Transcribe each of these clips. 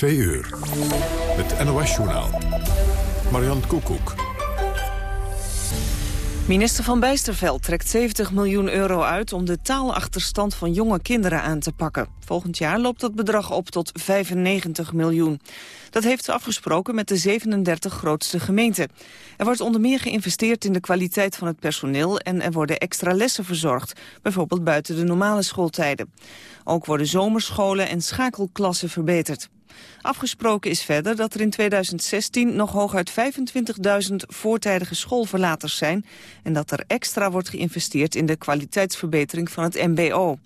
Twee uur. Het NOS-journaal. Marian Koekoek. Minister van Bijsterveld trekt 70 miljoen euro uit... om de taalachterstand van jonge kinderen aan te pakken. Volgend jaar loopt dat bedrag op tot 95 miljoen. Dat heeft ze afgesproken met de 37 grootste gemeenten. Er wordt onder meer geïnvesteerd in de kwaliteit van het personeel... en er worden extra lessen verzorgd, bijvoorbeeld buiten de normale schooltijden. Ook worden zomerscholen en schakelklassen verbeterd. Afgesproken is verder dat er in 2016 nog hooguit 25.000 voortijdige schoolverlaters zijn... en dat er extra wordt geïnvesteerd in de kwaliteitsverbetering van het mbo.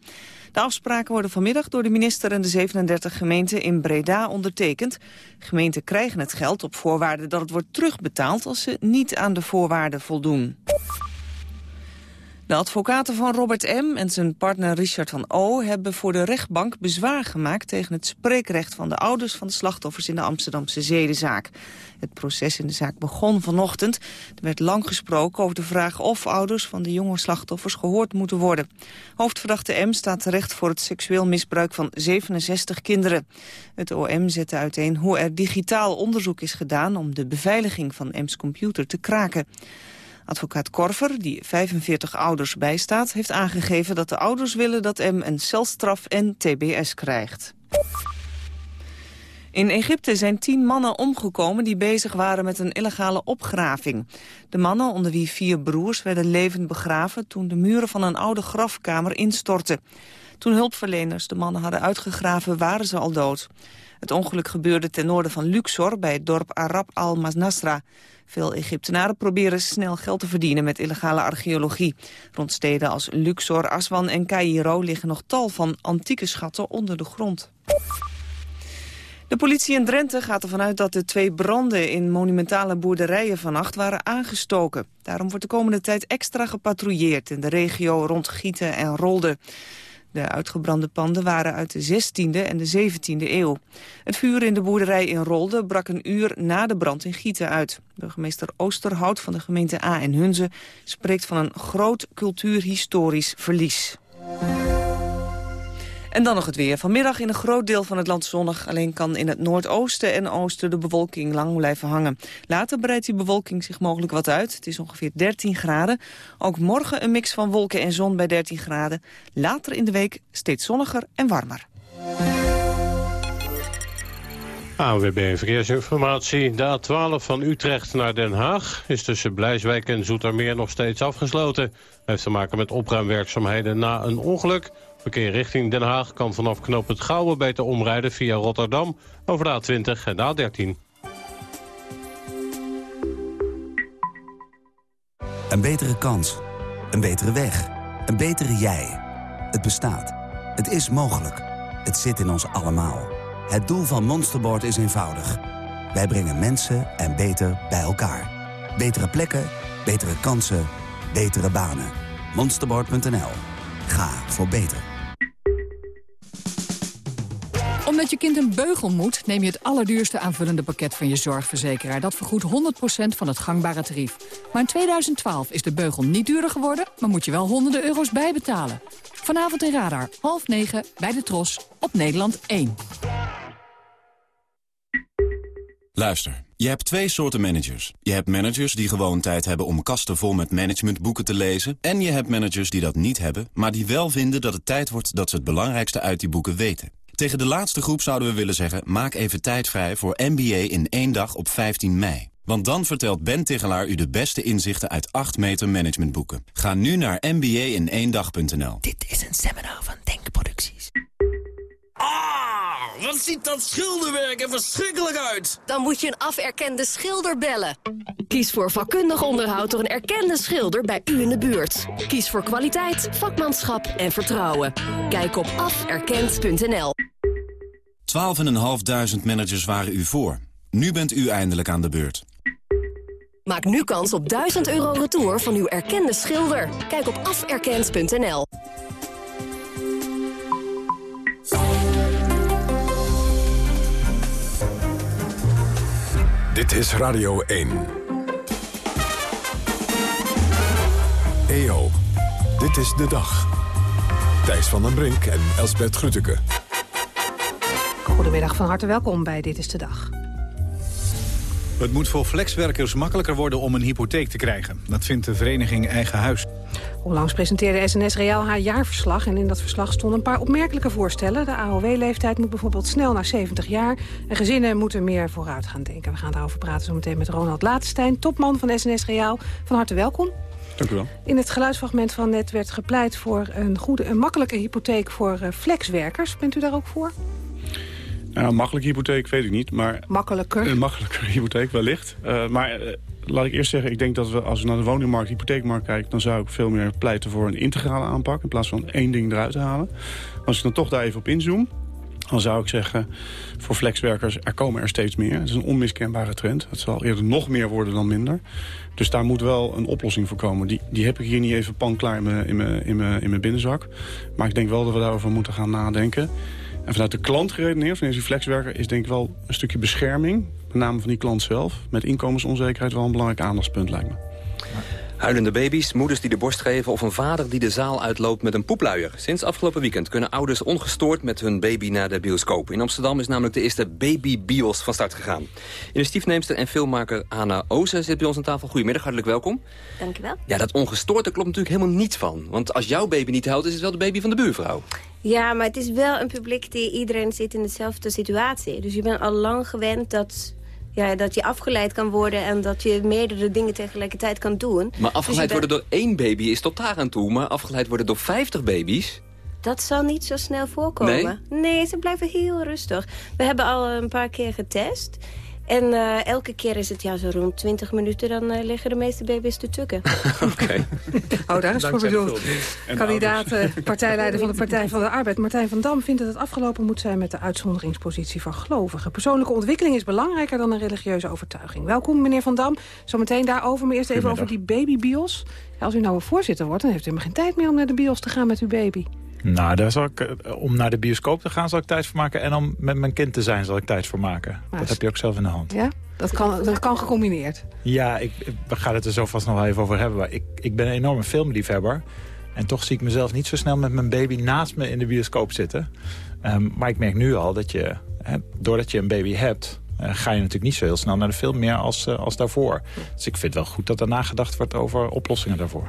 De afspraken worden vanmiddag door de minister en de 37 gemeenten in Breda ondertekend. Gemeenten krijgen het geld op voorwaarde dat het wordt terugbetaald als ze niet aan de voorwaarden voldoen. De advocaten van Robert M. en zijn partner Richard van O. hebben voor de rechtbank bezwaar gemaakt tegen het spreekrecht van de ouders van de slachtoffers in de Amsterdamse zedenzaak. Het proces in de zaak begon vanochtend. Er werd lang gesproken over de vraag of ouders van de jonge slachtoffers gehoord moeten worden. Hoofdverdachte M staat terecht voor het seksueel misbruik van 67 kinderen. Het OM zette uiteen hoe er digitaal onderzoek is gedaan om de beveiliging van M's computer te kraken. Advocaat Korver, die 45 ouders bijstaat, heeft aangegeven dat de ouders willen dat M een celstraf en tbs krijgt. In Egypte zijn tien mannen omgekomen die bezig waren met een illegale opgraving. De mannen, onder wie vier broers, werden levend begraven toen de muren van een oude grafkamer instortten. Toen hulpverleners de mannen hadden uitgegraven, waren ze al dood. Het ongeluk gebeurde ten noorden van Luxor, bij het dorp Arab al-Masnasra. Veel Egyptenaren proberen snel geld te verdienen met illegale archeologie. Rond steden als Luxor, Aswan en Cairo liggen nog tal van antieke schatten onder de grond. De politie in Drenthe gaat ervan uit dat de twee branden in monumentale boerderijen vannacht waren aangestoken. Daarom wordt de komende tijd extra gepatrouilleerd in de regio rond Gieten en Rolde. De uitgebrande panden waren uit de 16e en de 17e eeuw. Het vuur in de boerderij in Rolde brak een uur na de brand in Gieten uit. Burgemeester Oosterhout van de gemeente A en Hunze spreekt van een groot cultuurhistorisch verlies. En dan nog het weer. Vanmiddag in een groot deel van het land zonnig. Alleen kan in het noordoosten en oosten de bewolking lang blijven hangen. Later breidt die bewolking zich mogelijk wat uit. Het is ongeveer 13 graden. Ook morgen een mix van wolken en zon bij 13 graden. Later in de week steeds zonniger en warmer. AWB Verkeersinformatie. De A12 van Utrecht naar Den Haag is tussen Blijswijk en Zoetermeer nog steeds afgesloten. heeft te maken met opruimwerkzaamheden na een ongeluk. Verkeer richting Den Haag kan vanaf knoop het Gouwen beter omrijden via Rotterdam over de A20 en de A13. Een betere kans. Een betere weg. Een betere jij. Het bestaat. Het is mogelijk. Het zit in ons allemaal. Het doel van Monsterboard is eenvoudig. Wij brengen mensen en beter bij elkaar. Betere plekken, betere kansen, betere banen. Monsterboard.nl. Ga voor beter omdat je kind een beugel moet, neem je het allerduurste aanvullende pakket van je zorgverzekeraar. Dat vergoedt 100% van het gangbare tarief. Maar in 2012 is de beugel niet duurder geworden, maar moet je wel honderden euro's bijbetalen. Vanavond in Radar, half negen, bij de Tros, op Nederland 1. Luister, je hebt twee soorten managers. Je hebt managers die gewoon tijd hebben om kasten vol met managementboeken te lezen. En je hebt managers die dat niet hebben, maar die wel vinden dat het tijd wordt dat ze het belangrijkste uit die boeken weten. Tegen de laatste groep zouden we willen zeggen... maak even tijd vrij voor MBA in één dag op 15 mei. Want dan vertelt Ben Tigelaar u de beste inzichten uit 8 meter managementboeken. Ga nu naar mba-in-één-dag.nl. Dit is een seminar van Denkproducties. Ah, wat ziet dat schilderwerk er verschrikkelijk uit. Dan moet je een aferkende schilder bellen. Kies voor vakkundig onderhoud door een erkende schilder bij u in de buurt. Kies voor kwaliteit, vakmanschap en vertrouwen. Kijk op aferkend.nl 12.500 managers waren u voor. Nu bent u eindelijk aan de beurt. Maak nu kans op 1000 euro retour van uw erkende schilder. Kijk op aferkend.nl Dit is Radio 1. EO, dit is de dag. Thijs van den Brink en Elsbert Grütke. Goedemiddag, van harte welkom bij Dit is de Dag. Het moet voor flexwerkers makkelijker worden om een hypotheek te krijgen. Dat vindt de vereniging Eigen Huis. Onlangs presenteerde SNS Reaal haar jaarverslag... en in dat verslag stonden een paar opmerkelijke voorstellen. De AOW-leeftijd moet bijvoorbeeld snel naar 70 jaar... en gezinnen moeten meer vooruit gaan denken. We gaan daarover praten zometeen met Ronald Latenstein... topman van SNS Reaal. Van harte welkom. Dank u wel. In het geluidsfragment van net werd gepleit voor een, goede, een makkelijke hypotheek voor uh, flexwerkers. Bent u daar ook voor? Nou, makkelijke hypotheek weet ik niet, maar... Makkelijker? Een makkelijker hypotheek wellicht. Uh, maar uh, laat ik eerst zeggen, ik denk dat we als we naar de woningmarkt, hypotheekmarkt kijken... dan zou ik veel meer pleiten voor een integrale aanpak... in plaats van één ding eruit te halen. Als ik dan toch daar even op inzoom... dan zou ik zeggen, voor flexwerkers, er komen er steeds meer. Het is een onmiskenbare trend. Het zal eerder nog meer worden dan minder. Dus daar moet wel een oplossing voor komen. Die, die heb ik hier niet even panklaar in mijn, in, mijn, in, mijn, in mijn binnenzak. Maar ik denk wel dat we daarover moeten gaan nadenken... En vanuit de klant geredeneerd, van deze flexwerker... is denk ik wel een stukje bescherming, met name van die klant zelf... met inkomensonzekerheid wel een belangrijk aandachtspunt, lijkt me. Huilende baby's, moeders die de borst geven... of een vader die de zaal uitloopt met een poepluier. Sinds afgelopen weekend kunnen ouders ongestoord met hun baby naar de bioscoop. In Amsterdam is namelijk de eerste baby-bios van start gegaan. Initiatiefneemster en filmmaker Anna Ozen zit bij ons aan tafel. Goedemiddag, hartelijk welkom. Dank je wel. Ja, dat ongestoord, daar klopt natuurlijk helemaal niets van. Want als jouw baby niet huilt, is het wel de baby van de buurvrouw. Ja, maar het is wel een publiek die iedereen zit in dezelfde situatie. Dus je bent al lang gewend dat ja, dat je afgeleid kan worden... en dat je meerdere dingen tegelijkertijd kan doen. Maar afgeleid dus worden door één baby is tot daar aan toe. Maar afgeleid worden door 50 baby's... Dat zal niet zo snel voorkomen. Nee? nee, ze blijven heel rustig. We hebben al een paar keer getest... En uh, elke keer is het ja, zo rond 20 minuten, dan uh, liggen de meeste baby's te tukken. Oké. Okay. oh, daar is voor bedoeld. Kandidaat uh, partijleider van de Partij van de Arbeid, Martijn van Dam... vindt dat het afgelopen moet zijn met de uitzonderingspositie van gelovigen. Persoonlijke ontwikkeling is belangrijker dan een religieuze overtuiging. Welkom, meneer Van Dam. Zometeen daarover, maar eerst even over die babybios. Ja, als u nou een voorzitter wordt, dan heeft u helemaal geen tijd meer om naar de bios te gaan met uw baby. Nou, daar zal ik, eh, om naar de bioscoop te gaan zal ik tijd voor maken. En om met mijn kind te zijn zal ik tijd voor maken. Maar dat heb je ook zelf in de hand. Ja? Dat kan, dat kan gecombineerd? Ja, ik, we gaan het er zo vast nog wel even over hebben. Maar ik, ik ben een enorme filmliefhebber. En toch zie ik mezelf niet zo snel met mijn baby naast me in de bioscoop zitten. Um, maar ik merk nu al dat je, hè, doordat je een baby hebt... Uh, ga je natuurlijk niet zo heel snel naar de film meer als, uh, als daarvoor. Dus ik vind wel goed dat er nagedacht wordt over oplossingen daarvoor.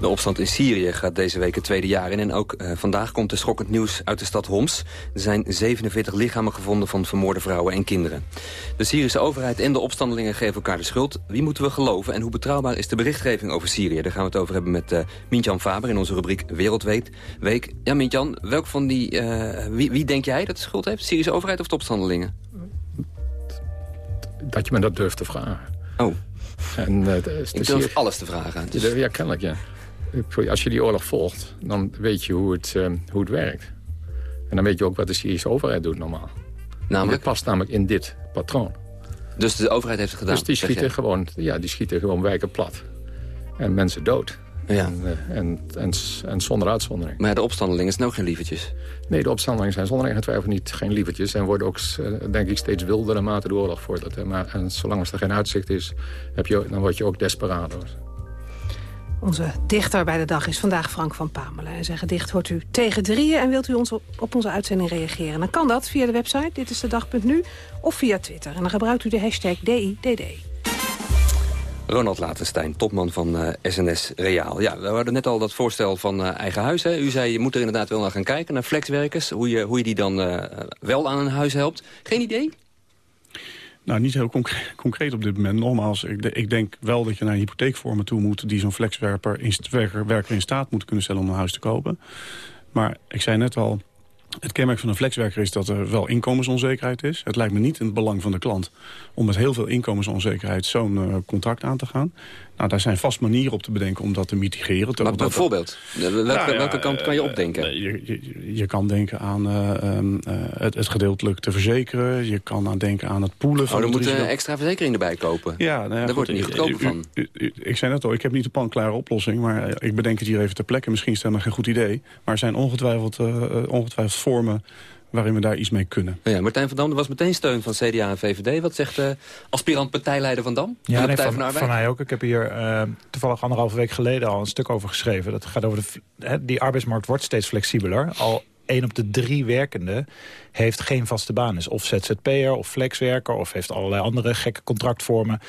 De opstand in Syrië gaat deze week het tweede jaar in. En ook uh, vandaag komt er schokkend nieuws uit de stad Homs. Er zijn 47 lichamen gevonden van vermoorde vrouwen en kinderen. De Syrische overheid en de opstandelingen geven elkaar de schuld. Wie moeten we geloven en hoe betrouwbaar is de berichtgeving over Syrië? Daar gaan we het over hebben met uh, Mintjan Faber in onze rubriek Wereldweek. Week. Ja, Mintjan, welk van die, uh, wie, wie denk jij dat de schuld heeft? Syrische overheid of de opstandelingen? Dat je me dat durft te vragen. Oh. En, uh, ik durf alles te vragen. Dus... Ja, kennelijk, ja. Als je die oorlog volgt, dan weet je hoe het, uh, hoe het werkt. En dan weet je ook wat de Syrische overheid doet normaal. Namelijk? Het past namelijk in dit patroon. Dus de overheid heeft het gedaan? Dus die schieten, gewoon, ja, die schieten gewoon wijken plat. En mensen dood. Ja. En, uh, en, en, en, zonder uitzondering. Maar de opstandelingen zijn ook geen lievertjes? Nee, de opstandelingen zijn zonder enige twijfel niet geen lievertjes. En worden ook, uh, denk ik, steeds wilder naarmate de oorlog vordert. Maar en zolang er geen uitzicht is, heb je, dan word je ook desperados. Onze dichter bij de dag is vandaag Frank van Pamelen. En zijn gedicht hoort u tegen drieën en wilt u ons op, op onze uitzending reageren. Dan kan dat via de website, dit is de dag.nu, of via Twitter. En dan gebruikt u de hashtag DIDD. Ronald Latenstein, topman van SNS Reaal. Ja, we hadden net al dat voorstel van uh, eigen huis. Hè. U zei, je moet er inderdaad wel naar gaan kijken, naar flexwerkers. Hoe je, hoe je die dan uh, wel aan een huis helpt. Geen idee? Nou, niet heel concreet, op dit moment. Nogmaals, ik, ik, denk wel dat je naar hypotheekvormen toe moet... die zo'n flexwerker in, werker in staat moet kunnen stellen om een huis te kopen. Maar ik zei net al, het kenmerk van een flexwerker is dat er wel inkomensonzekerheid is. Het lijkt me niet in het belang van de klant om met heel veel inkomensonzekerheid zo'n uh, contract aan te gaan. Nou, daar zijn vast manieren op te bedenken om dat te mitigeren. Maar bijvoorbeeld, welke, ja, welke kant kan je opdenken? Uh, je, je, je, kan denken aan uh, um, het, het, gedeeltelijk te verzekeren. Je kan aan denken aan het poelen van Oh, dan moet je extra verzekering erbij kopen. Ja, nou Daar wordt er niet goedkoper van. U, u, ik zei net al, ik heb niet de panklare oplossing. Maar ik bedenk het hier even ter plekke. Misschien is het helemaal geen goed idee. Maar er zijn ongetwijfeld, ongetwijfeld vormen waarin we daar iets mee kunnen. Ja, Martijn van Dam, er was meteen steun van CDA en VVD. Wat zegt de aspirant partijleider van Dam? Ja, nee, van, van, van, mij ook. Ik heb hier uh, toevallig anderhalve week geleden al een stuk over geschreven. Dat gaat over de, he, die arbeidsmarkt wordt steeds flexibeler. Al één op de drie werkenden heeft geen vaste baan. Is of ZZP'er of flexwerker of heeft allerlei andere gekke contractvormen.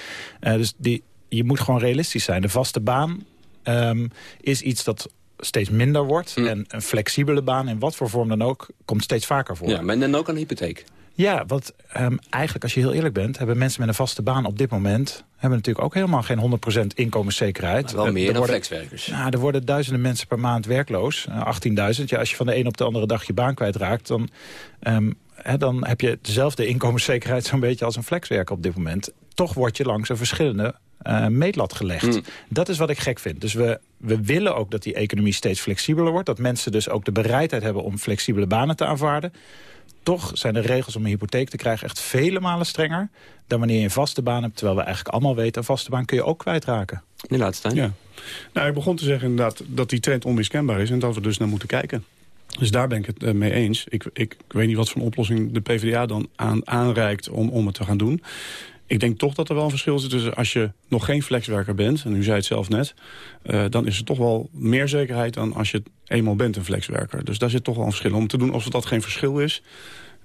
Uh, dus die, je moet gewoon realistisch zijn. De vaste baan um, is iets dat steeds minder wordt. Mm. En een flexibele baan, in wat voor vorm dan ook, komt steeds vaker voor. Ja, maar dan ook een hypotheek. Ja, want um, eigenlijk, als je heel eerlijk bent... hebben mensen met een vaste baan op dit moment... hebben natuurlijk ook helemaal geen 100% inkomenszekerheid. Maar wel meer er dan worden, flexwerkers. Nou, er worden duizenden mensen per maand werkloos. Uh, 18.000. Ja, als je van de een op de andere dag je baan kwijtraakt... dan, um, he, dan heb je dezelfde inkomenszekerheid zo'n beetje als een flexwerker op dit moment. Toch word je langs een verschillende uh, meetlat gelegd. Mm. Dat is wat ik gek vind. Dus we, we willen ook dat die economie steeds flexibeler wordt. Dat mensen dus ook de bereidheid hebben om flexibele banen te aanvaarden. Toch zijn de regels om een hypotheek te krijgen echt vele malen strenger... dan wanneer je een vaste baan hebt. Terwijl we eigenlijk allemaal weten, een vaste baan kun je ook kwijtraken. Nu laatste Ja. Nou, ik begon te zeggen inderdaad dat die trend onmiskenbaar is... en dat we dus naar moeten kijken. Dus daar ben ik het uh, mee eens. Ik, ik, ik, weet niet wat voor een oplossing de PvdA dan aan, aanreikt om, om het te gaan doen. Ik denk toch dat er wel een verschil zit tussen als je nog geen flexwerker bent... en u zei het zelf net, uh, dan is er toch wel meer zekerheid... dan als je eenmaal bent een flexwerker. Dus daar zit toch wel een verschil. Om te doen alsof dat geen verschil is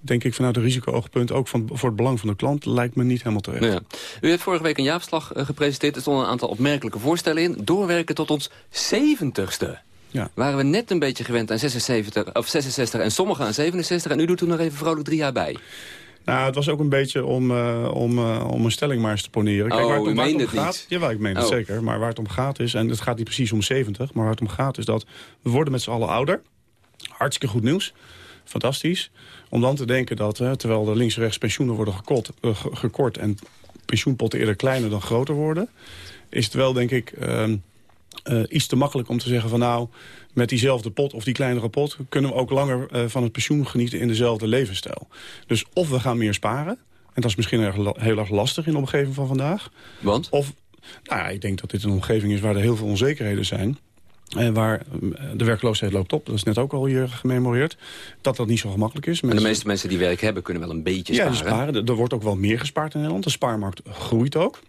denk ik vanuit een risico-oogpunt... ook van, voor het belang van de klant, lijkt me niet helemaal terecht. Ja. U heeft vorige week een jaapslag uh, gepresenteerd. Er stonden een aantal opmerkelijke voorstellen in. Doorwerken tot ons 70ste. Ja. Waren we net een beetje gewend aan 76, of 66 en sommigen aan 67... en u doet er nog even vrolijk drie jaar bij. Nou, het was ook een beetje om, uh, om, uh, om een stelling maar eens te poneren. Kijk, oh, waar het om, waar het om gaat, niet? Jawel, ik meen het oh. zeker. Maar waar het om gaat is, en het gaat niet precies om 70... maar waar het om gaat is dat we worden met z'n allen ouder. Hartstikke goed nieuws. Fantastisch. Om dan te denken dat, uh, terwijl er links en rechts pensioenen worden gekort, gekort... en pensioenpotten eerder kleiner dan groter worden... is het wel, denk ik, ehm, iets te makkelijk om te zeggen van... nou, met diezelfde pot of die kleinere pot... kunnen we ook langer uh, van het pensioen genieten in dezelfde levensstijl. Dus of we gaan meer sparen... en dat is misschien erg, heel erg lastig in de omgeving van vandaag. Want? Of, nou ja, ik denk dat dit een omgeving is waar er heel veel onzekerheden zijn... En waar de werkloosheid loopt op, dat is net ook al hier gememoreerd... dat dat niet zo gemakkelijk is. Mensen... En de meeste mensen die werk hebben kunnen wel een beetje sparen. Ja, sparen. Er wordt ook wel meer gespaard in Nederland. De spaarmarkt groeit ook.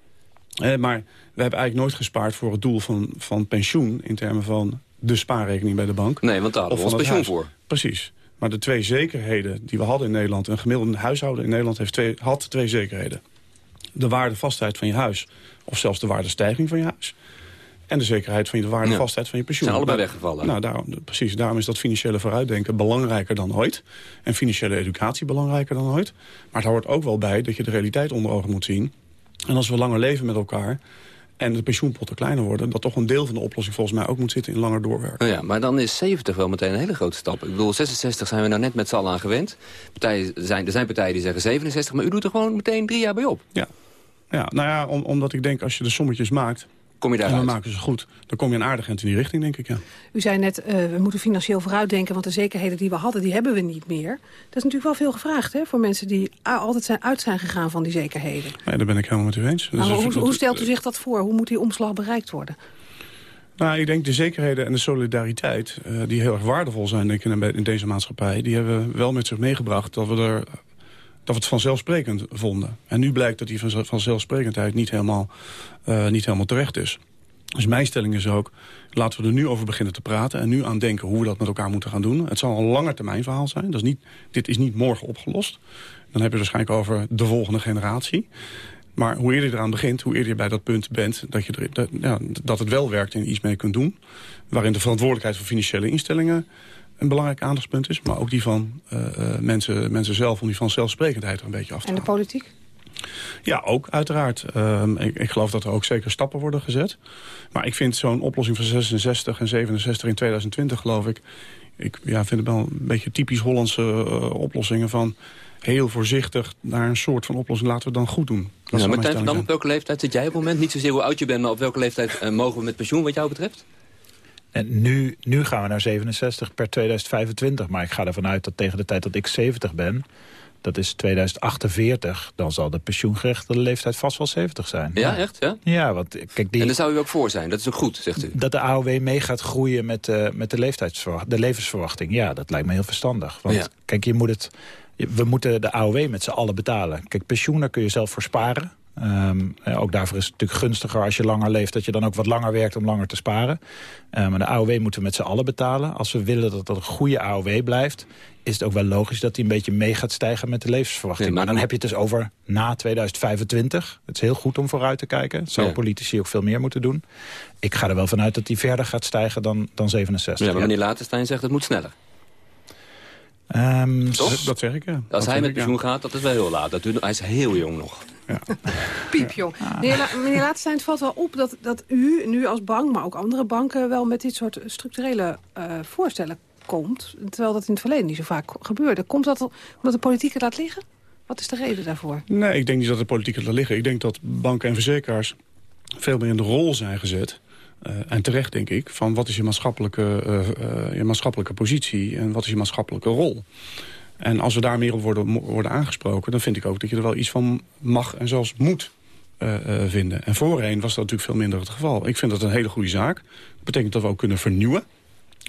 Eh, maar we hebben eigenlijk nooit gespaard voor het doel van, van pensioen... in termen van de spaarrekening bij de bank. Nee, want daar hadden we ons pensioen huis. voor. Precies. Maar de twee zekerheden die we hadden in Nederland... een gemiddelde huishouden in Nederland heeft twee, had twee zekerheden. De waardevastheid van je huis. Of zelfs de waardestijging van je huis. En de zekerheid van je waardevastheid ja. van je pensioen. Zijn allebei weggevallen. Nou, daarom, precies. Daarom is dat financiële vooruitdenken belangrijker dan ooit. En financiële educatie belangrijker dan ooit. Maar daar hoort ook wel bij dat je de realiteit onder ogen moet zien. En als we langer leven met elkaar en de pensioenpotten kleiner worden... dat toch een deel van de oplossing volgens mij ook moet zitten in langer doorwerken. Ja, maar dan is 70 wel meteen een hele grote stap. Ik bedoel, 66 zijn we nou net met z'n allen aan gewend. Partijen zijn, er zijn partijen die zeggen 67, maar u doet er gewoon meteen drie jaar bij op. Ja, ja nou ja, om, omdat ik denk als je de sommetjes maakt... Kom je en we maken ze goed. Dan kom je een aardig eind in die richting, denk ik, ja. U zei net, uh, we moeten financieel vooruitdenken... want de zekerheden die we hadden, die hebben we niet meer. Dat is natuurlijk wel veel gevraagd, hè? Voor mensen die altijd zijn, uit zijn gegaan van die zekerheden. Nee, daar ben ik helemaal met u eens. Nou, dus hoe, hoe stelt u zich dat voor? Hoe moet die omslag bereikt worden? Nou, ik denk de zekerheden en de solidariteit... Uh, die heel erg waardevol zijn denk ik, in, in deze maatschappij... die hebben wel met zich meegebracht dat we er dat we het vanzelfsprekend vonden. En nu blijkt dat die vanzelfsprekendheid niet helemaal, uh, niet helemaal terecht is. Dus mijn stelling is ook, laten we er nu over beginnen te praten... en nu aan denken hoe we dat met elkaar moeten gaan doen. Het zal een langer termijn verhaal zijn. Dat is niet, dit is niet morgen opgelost. Dan heb je het waarschijnlijk over de volgende generatie. Maar hoe eerder je eraan begint, hoe eerder je bij dat punt bent... dat, je dat, ja, dat het wel werkt en iets mee kunt doen... waarin de verantwoordelijkheid voor financiële instellingen een belangrijk aandachtspunt is. Maar ook die van uh, mensen, mensen zelf, om die van zelfsprekendheid er een beetje af te En de politiek? Ja, ook uiteraard. Uh, ik, ik, geloof dat er ook zeker stappen worden gezet. Maar ik vind zo'n oplossing van 66 en 67 in 2020, geloof ik... ik ja, vind het wel een beetje typisch Hollandse uh, oplossingen van... heel voorzichtig naar een soort van oplossing laten we dan goed doen. Dat ja, Martijn van Dam, op welke leeftijd zit jij op het moment? Niet zozeer hoe oud je bent, maar op welke leeftijd uh, mogen we met pensioen wat jou betreft? En nu, nu gaan we naar 67 per 2025. Maar ik ga ervan uit dat tegen de tijd dat ik 70 ben... dat is 2048, dan zal de pensioengerechtigde leeftijd vast wel 70 zijn. Ja, echt? Ja, ja want kijk... Die, en daar zou u ook voor zijn, dat is ook goed, zegt u? Dat de AOW mee gaat groeien met, uh, met de, leeftijdsverwachting, de levensverwachting. Ja, dat lijkt me heel verstandig. Want ja. kijk, je moet het, we moeten de AOW met z'n allen betalen. Kijk, pensioen, daar kun je zelf voor sparen. Ehm, eh, ook daarvoor is het natuurlijk gunstiger als je langer leeft... dat je dan ook wat langer werkt om langer te sparen. Maar de AOW moeten we met z'n allen betalen. Als we willen dat dat een goede AOW blijft... is het ook wel logisch dat die een beetje mee gaat stijgen met de levensverwachting. maar dan heb je het dus over na 2025. Het is heel goed om vooruit te kijken. Zo ja. politici ook veel meer moeten doen. Ik ga er wel vanuit dat die verder gaat stijgen dan, dan 67. Ja, maar meneer Latenstein zegt het moet sneller. Um, dat zeg ik, ja. Als hij met pensioen gaat, dat is wel heel laat. Dat, hij is heel jong nog. Ja. Piepjong. Meneer, La meneer Laatstein, het valt wel op dat, dat u nu als bank... maar ook andere banken wel met dit soort structurele uh, voorstellen komt. Terwijl dat in het verleden niet zo vaak gebeurde. Komt dat omdat de politiek het laat liggen? Wat is de reden daarvoor? Nee, ik denk niet dat de politiek het laat liggen. Ik denk dat banken en verzekeraars veel meer in de rol zijn gezet... Uh, en terecht, denk ik, van wat is je maatschappelijke, uh, uh, je maatschappelijke positie... en wat is je maatschappelijke rol. En als we daar meer op worden, worden aangesproken... dan vind ik ook dat je er wel iets van mag en zelfs moet vinden. En voorheen was dat natuurlijk veel minder het geval. Ik vind dat een hele goede zaak. Dat betekent dat we ook kunnen vernieuwen.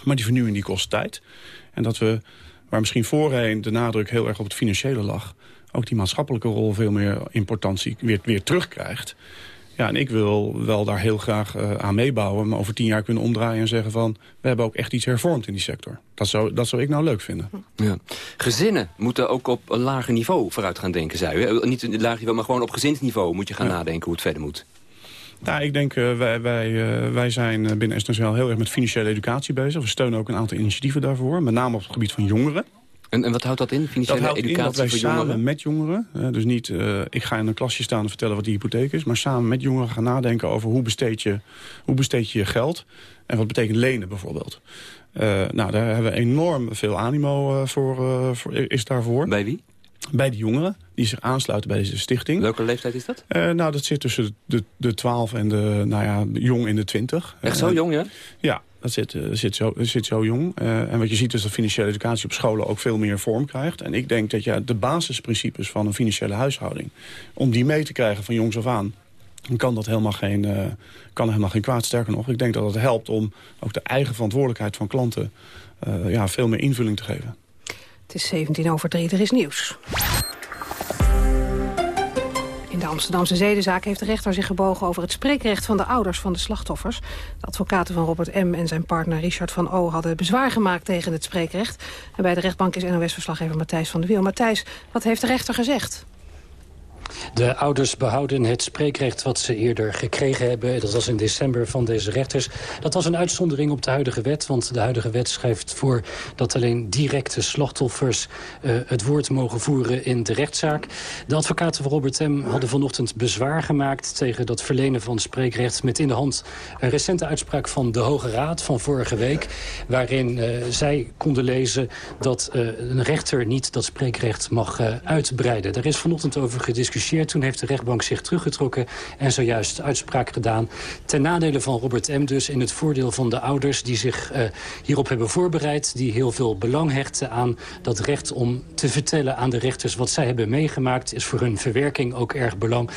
Maar die vernieuwing die kost tijd. En dat we, waar misschien voorheen de nadruk heel erg op het financiële lag... ook die maatschappelijke rol veel meer importantie weer, weer terugkrijgt. Ja, en ik wil wel daar heel graag uh, aan meebouwen... maar over tien jaar kunnen omdraaien en zeggen van... we hebben ook echt iets hervormd in die sector. Dat zou, dat zou ik nou leuk vinden. Ja. Gezinnen moeten ook op een lager niveau vooruit gaan denken, zei u. Niet een lager niveau, maar gewoon op gezinsniveau moet je gaan ja. nadenken hoe het verder moet. Nou, ik denk, uh, wij, wij, uh, wij zijn binnen SNSL heel erg met financiële educatie bezig. We steunen ook een aantal initiatieven daarvoor, met name op het gebied van jongeren. En, en wat houdt dat in, financiële dat houdt educatie in dat wij voor samen jongeren? met jongeren, dus niet uh, ik ga in een klasje staan en vertellen wat die hypotheek is... maar samen met jongeren gaan nadenken over hoe besteed je, hoe besteed je, je geld... en wat betekent lenen bijvoorbeeld. Uh, nou, daar hebben we enorm veel animo voor, voor, is daarvoor. Bij wie? Bij de jongeren die zich aansluiten bij deze stichting. Welke leeftijd is dat? Uh, nou, dat zit tussen de, de 12 en de, nou ja, jong in de 20. Echt zo jong, ja? Ja, dat zit, uh, zit, zo, zit zo jong. en wat je ziet is dat financiële educatie op scholen ook veel meer vorm krijgt. En ik denk dat ja, de basisprincipes van een financiële huishouding... om die mee te krijgen van jongs af aan... kan dat helemaal geen, kan helemaal geen kwaad. Sterker nog, ik denk dat het helpt om ook de eigen verantwoordelijkheid van klanten... ja, veel meer invulling te geven. Het is 17 over 3, er is nieuws. Amsterdamse zedenzaak heeft de rechter zich gebogen over het spreekrecht van de ouders van de slachtoffers. De advocaten van Robert M. en zijn partner Richard van O. hadden bezwaar gemaakt tegen het spreekrecht. En bij de rechtbank is NOS-verslaggever Matthijs van de Wiel. Matthijs, wat heeft de rechter gezegd? De ouders behouden het spreekrecht wat ze eerder gekregen hebben. Dat was in december van deze rechters. Dat was een uitzondering op de huidige wet. Want de huidige wet schrijft voor dat alleen directe slachtoffers uh, het woord mogen voeren in de rechtszaak. De advocaten van Robert M. hadden vanochtend bezwaar gemaakt tegen dat verlenen van spreekrecht. Met in de hand een recente uitspraak van de Hoge Raad van vorige week. Waarin uh, zij konden lezen dat uh, een rechter niet dat spreekrecht mag uitbreiden. Daar is vanochtend over gediscussieerd toen heeft de rechtbank zich teruggetrokken en zojuist uitspraak gedaan. Ten nadele van Robert M. dus in het voordeel van de ouders die zich uh, hierop hebben voorbereid. Die heel veel belang hechten aan dat recht om te vertellen aan de rechters wat zij hebben meegemaakt. Is voor hun verwerking ook erg, belang,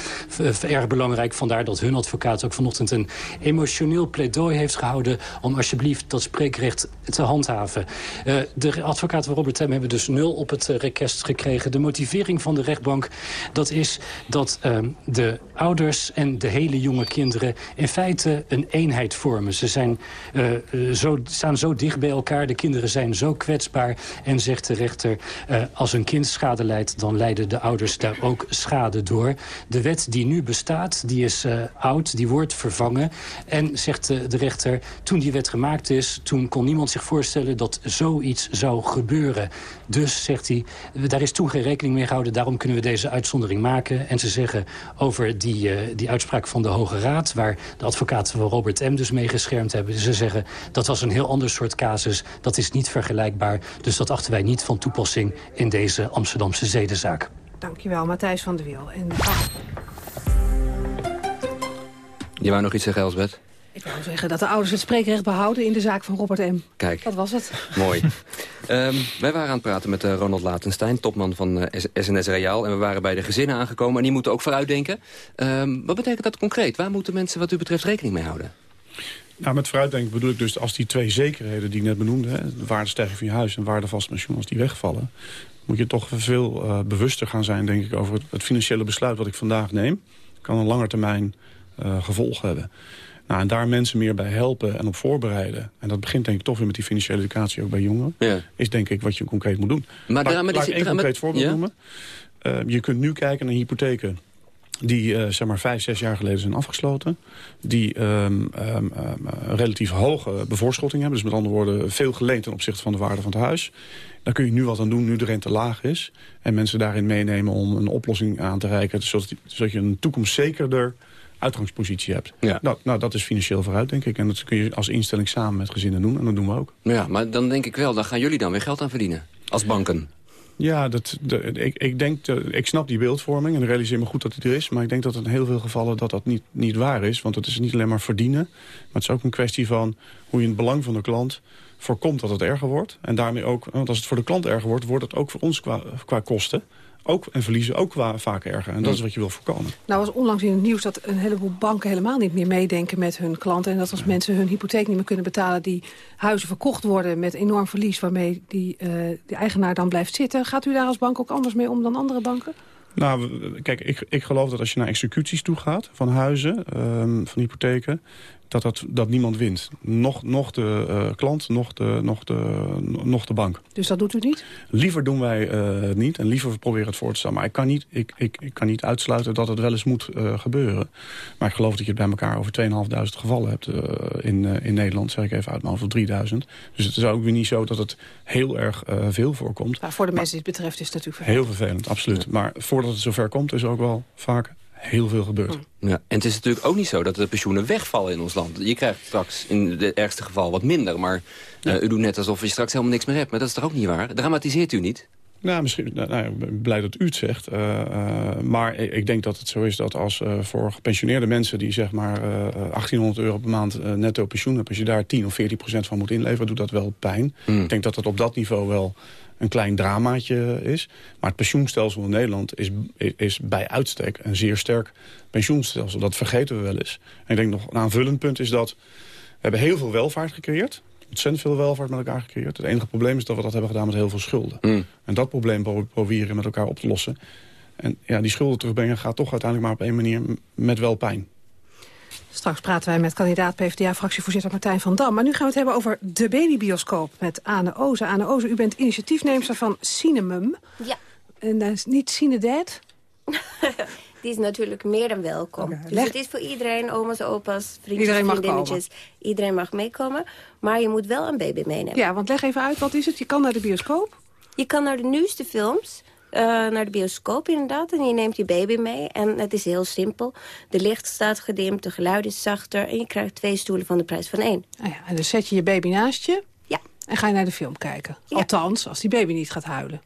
erg belangrijk. Vandaar dat hun advocaat ook vanochtend een emotioneel pleidooi heeft gehouden om alsjeblieft dat spreekrecht te handhaven. Uh, de advocaten van Robert M. hebben dus nul op het uh, rekest gekregen. De motivering van de rechtbank dat is dat um, de ouders en de hele jonge kinderen in feite een eenheid vormen. Ze zijn, uh, zo, staan zo dicht bij elkaar, de kinderen zijn zo kwetsbaar. En zegt de rechter, uh, als een kind schade leidt, dan leiden de ouders daar ook schade door. De wet die nu bestaat, die is oud, die wordt vervangen. En zegt de, de rechter, toen die wet gemaakt is, toen kon niemand zich voorstellen dat zoiets zou gebeuren. Dus, zegt hij, daar is toen geen rekening mee gehouden, daarom kunnen we deze uitzondering maken En ze zeggen over die, uh, die uitspraak van de Hoge Raad... waar de advocaten van Robert M. dus mee geschermd hebben. Ze zeggen dat was een heel ander soort casus. Dat is niet vergelijkbaar. Dus dat achten wij niet van toepassing in deze Amsterdamse zedenzaak. Dankjewel, Matthijs van der Wiel. En... Je wou nog iets zeggen, Elsbeth? Ik wou zeggen dat de ouders het spreekrecht behouden in de zaak van Robert M. Kijk. Dat was het. Mooi. um, wij waren aan het praten met uh, Ronald Latenstein, topman van uh, SNS Reaal. En we waren bij de gezinnen aangekomen en die moeten ook vooruitdenken. Um, wat betekent dat concreet? Waar moeten mensen wat u betreft rekening mee houden? Nou, met vooruitdenken bedoel ik dus als die twee zekerheden die ik net benoemde... Hè, de waardestijging van je huis en waardevast pensioen, als die wegvallen... moet je toch veel uh, bewuster gaan zijn, denk ik, over het, het financiële besluit wat ik vandaag neem. kan een langetermijn uh, gevolg hebben. Nou, en daar mensen meer bij helpen en op voorbereiden... en dat begint denk ik toch weer met die financiële educatie ook bij jongeren... Ja. is denk ik wat je concreet moet doen. Maar, laat, laat ik één concreet voorbeeld noemen. Uh, je kunt nu kijken naar hypotheken die uh, zeg maar vijf, zes jaar geleden zijn afgesloten. Die um, um, um, relatief hoge bevoorschotting hebben. Dus met andere woorden veel geleend ten opzichte van de waarde van het huis. Daar kun je nu wat aan doen, nu de rente laag is. En mensen daarin meenemen om een oplossing aan te reiken... zodat, zodat je een toekomstzekerder uitgangspositie hebt. Ja. Nou, nou, dat is financieel vooruit, denk ik. En dat kun je als instelling samen met gezinnen doen. En dat doen we ook. Ja, maar dan denk ik wel, dan gaan jullie dan weer geld aan verdienen. Als banken. Ja, dat, ik, ik, denk, ik snap die beeldvorming en realiseer me goed dat het er is. Maar ik denk dat in heel veel gevallen dat dat niet, niet waar is. Want het is niet alleen maar verdienen. Maar het is ook een kwestie van hoe je in het belang van de klant voorkomt dat het erger wordt. En daarmee ook, want als het voor de klant erger wordt, wordt het ook voor ons qua, qua kosten ook, en verliezen ook vaak erger. En dat is wat je wil voorkomen. Nou was onlangs in het nieuws dat een heleboel banken helemaal niet meer meedenken met hun klanten. En dat als mensen hun hypotheek niet meer kunnen betalen... die huizen verkocht worden met enorm verlies waarmee die, uh, die eigenaar dan blijft zitten. Gaat u daar als bank ook anders mee om dan andere banken? Nou, kijk, ik, ik geloof dat als je naar executies toe gaat van huizen, um, van hypotheken dat, dat, dat niemand wint. Nog, nog de uh, klant, nog de, nog, de, nog de bank. Dus dat doet u niet? Liever doen wij uh, niet en liever proberen het voor te stellen. Maar ik kan niet, ik, ik, ik kan niet uitsluiten dat het wel eens moet uh, gebeuren. Maar ik geloof dat je het bij elkaar over 2.500 gevallen hebt in, in Nederland. Zeg ik even uit mijn hoofd, of 3.000. Dus het is ook weer niet zo dat het heel erg veel voorkomt. Maar voor de mensen die het betreft is het natuurlijk vervelend. Heel vervelend, absoluut. Maar voordat het zover komt is er ook wel vaak heel veel gebeurt. Ja. En het is natuurlijk ook niet zo dat de pensioenen wegvallen in ons land. Je krijgt straks in het ergste geval wat minder. Maar uh, u doet net alsof je straks helemaal niks meer hebt. Maar dat is toch ook niet waar? Dramatiseert u niet? Nou, misschien, nou, nou ik blij dat u het zegt. Uh, uh, maar ik denk dat het zo is dat als uh, voor gepensioneerde mensen... die zeg maar 1800 euro per maand netto pensioen hebben... als je daar 10 of 14 procent van moet inleveren, doet dat wel pijn. Mm. Ik denk dat dat op dat niveau wel een klein dramaatje is. Maar het pensioenstelsel in Nederland is, is bij uitstek een zeer sterk pensioenstelsel. Dat vergeten we wel eens. En ik denk nog een aanvullend punt is dat... we hebben heel veel welvaart gecreëerd. Ontzettend veel welvaart met elkaar gecreëerd. Het enige probleem is dat we dat hebben gedaan met heel veel schulden. Mm. En dat probleem proberen met elkaar op te lossen. En ja, die schulden terugbrengen gaat toch uiteindelijk maar op één manier met wel pijn. Straks praten wij met kandidaat PvdA-fractievoorzitter Martijn van Dam. Maar nu gaan we het hebben over de babybioscoop met Anne Oze. Anne Oze, u bent initiatiefneemster van Cinemum. Ja. En dat is niet Cinedad? Die is natuurlijk meer dan welkom. Dus het is voor iedereen, oma's, opa's, vriendjes, iedereen vriendinnetjes. Iedereen mag meekomen. Maar je moet wel een baby meenemen. Ja, want leg even uit, wat is het? Je kan naar de bioscoop? Je kan naar de nieuwste films. Uh, naar de bioscoop inderdaad. En je neemt je baby mee. En het is heel simpel. De licht staat gedimd, de geluid is zachter... en je krijgt twee stoelen van de prijs van één. Ah ja, en dan zet je je baby naast je... Ja. en ga je naar de film kijken. Althans, als die baby niet gaat huilen.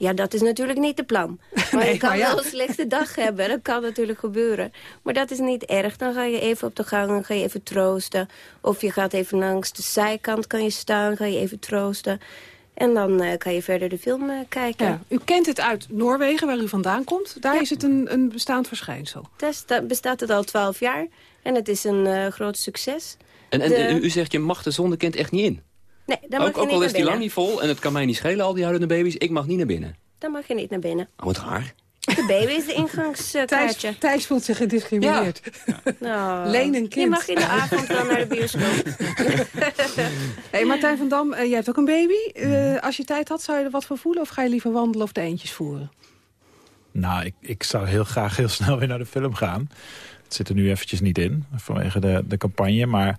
Ja, dat is natuurlijk niet de plan. Maar je kan wel een slechte dag hebben. Dat kan natuurlijk gebeuren. Maar dat is niet erg. Dan ga je even op de gang, ga je even troosten. Of je gaat even langs de zijkant, kan je staan, ga je even troosten. En dan uh, kan je verder de film uh, kijken. Ja. U kent het uit Noorwegen, waar u vandaan komt. Daar ja. is het een, een bestaand verschijnsel. Daar bestaat het al twaalf jaar. En het is een uh, groot succes. En, en de... u zegt, je mag de zonnekind echt niet in? Nee, dan mag ook, je niet ook al is die lang niet vol en het kan mij niet schelen, al die huilende baby's. Ik mag niet naar binnen. Dan mag je niet naar binnen. Oh, wat raar. De baby is de ingangskaartje. Thijs, Thijs voelt zich gediscrimineerd. Ja. Nou, Leen een kind. Je mag in de avond wel naar de bioscoop. hey, Martijn van Dam, uh, jij hebt ook een baby. Uh, als je tijd had, zou je er wat voor voelen? Of ga je liever wandelen of de eentjes voeren? Nou, ik, ik zou heel graag heel snel weer naar de film gaan. Het zit er nu eventjes niet in, vanwege de, de campagne. Maar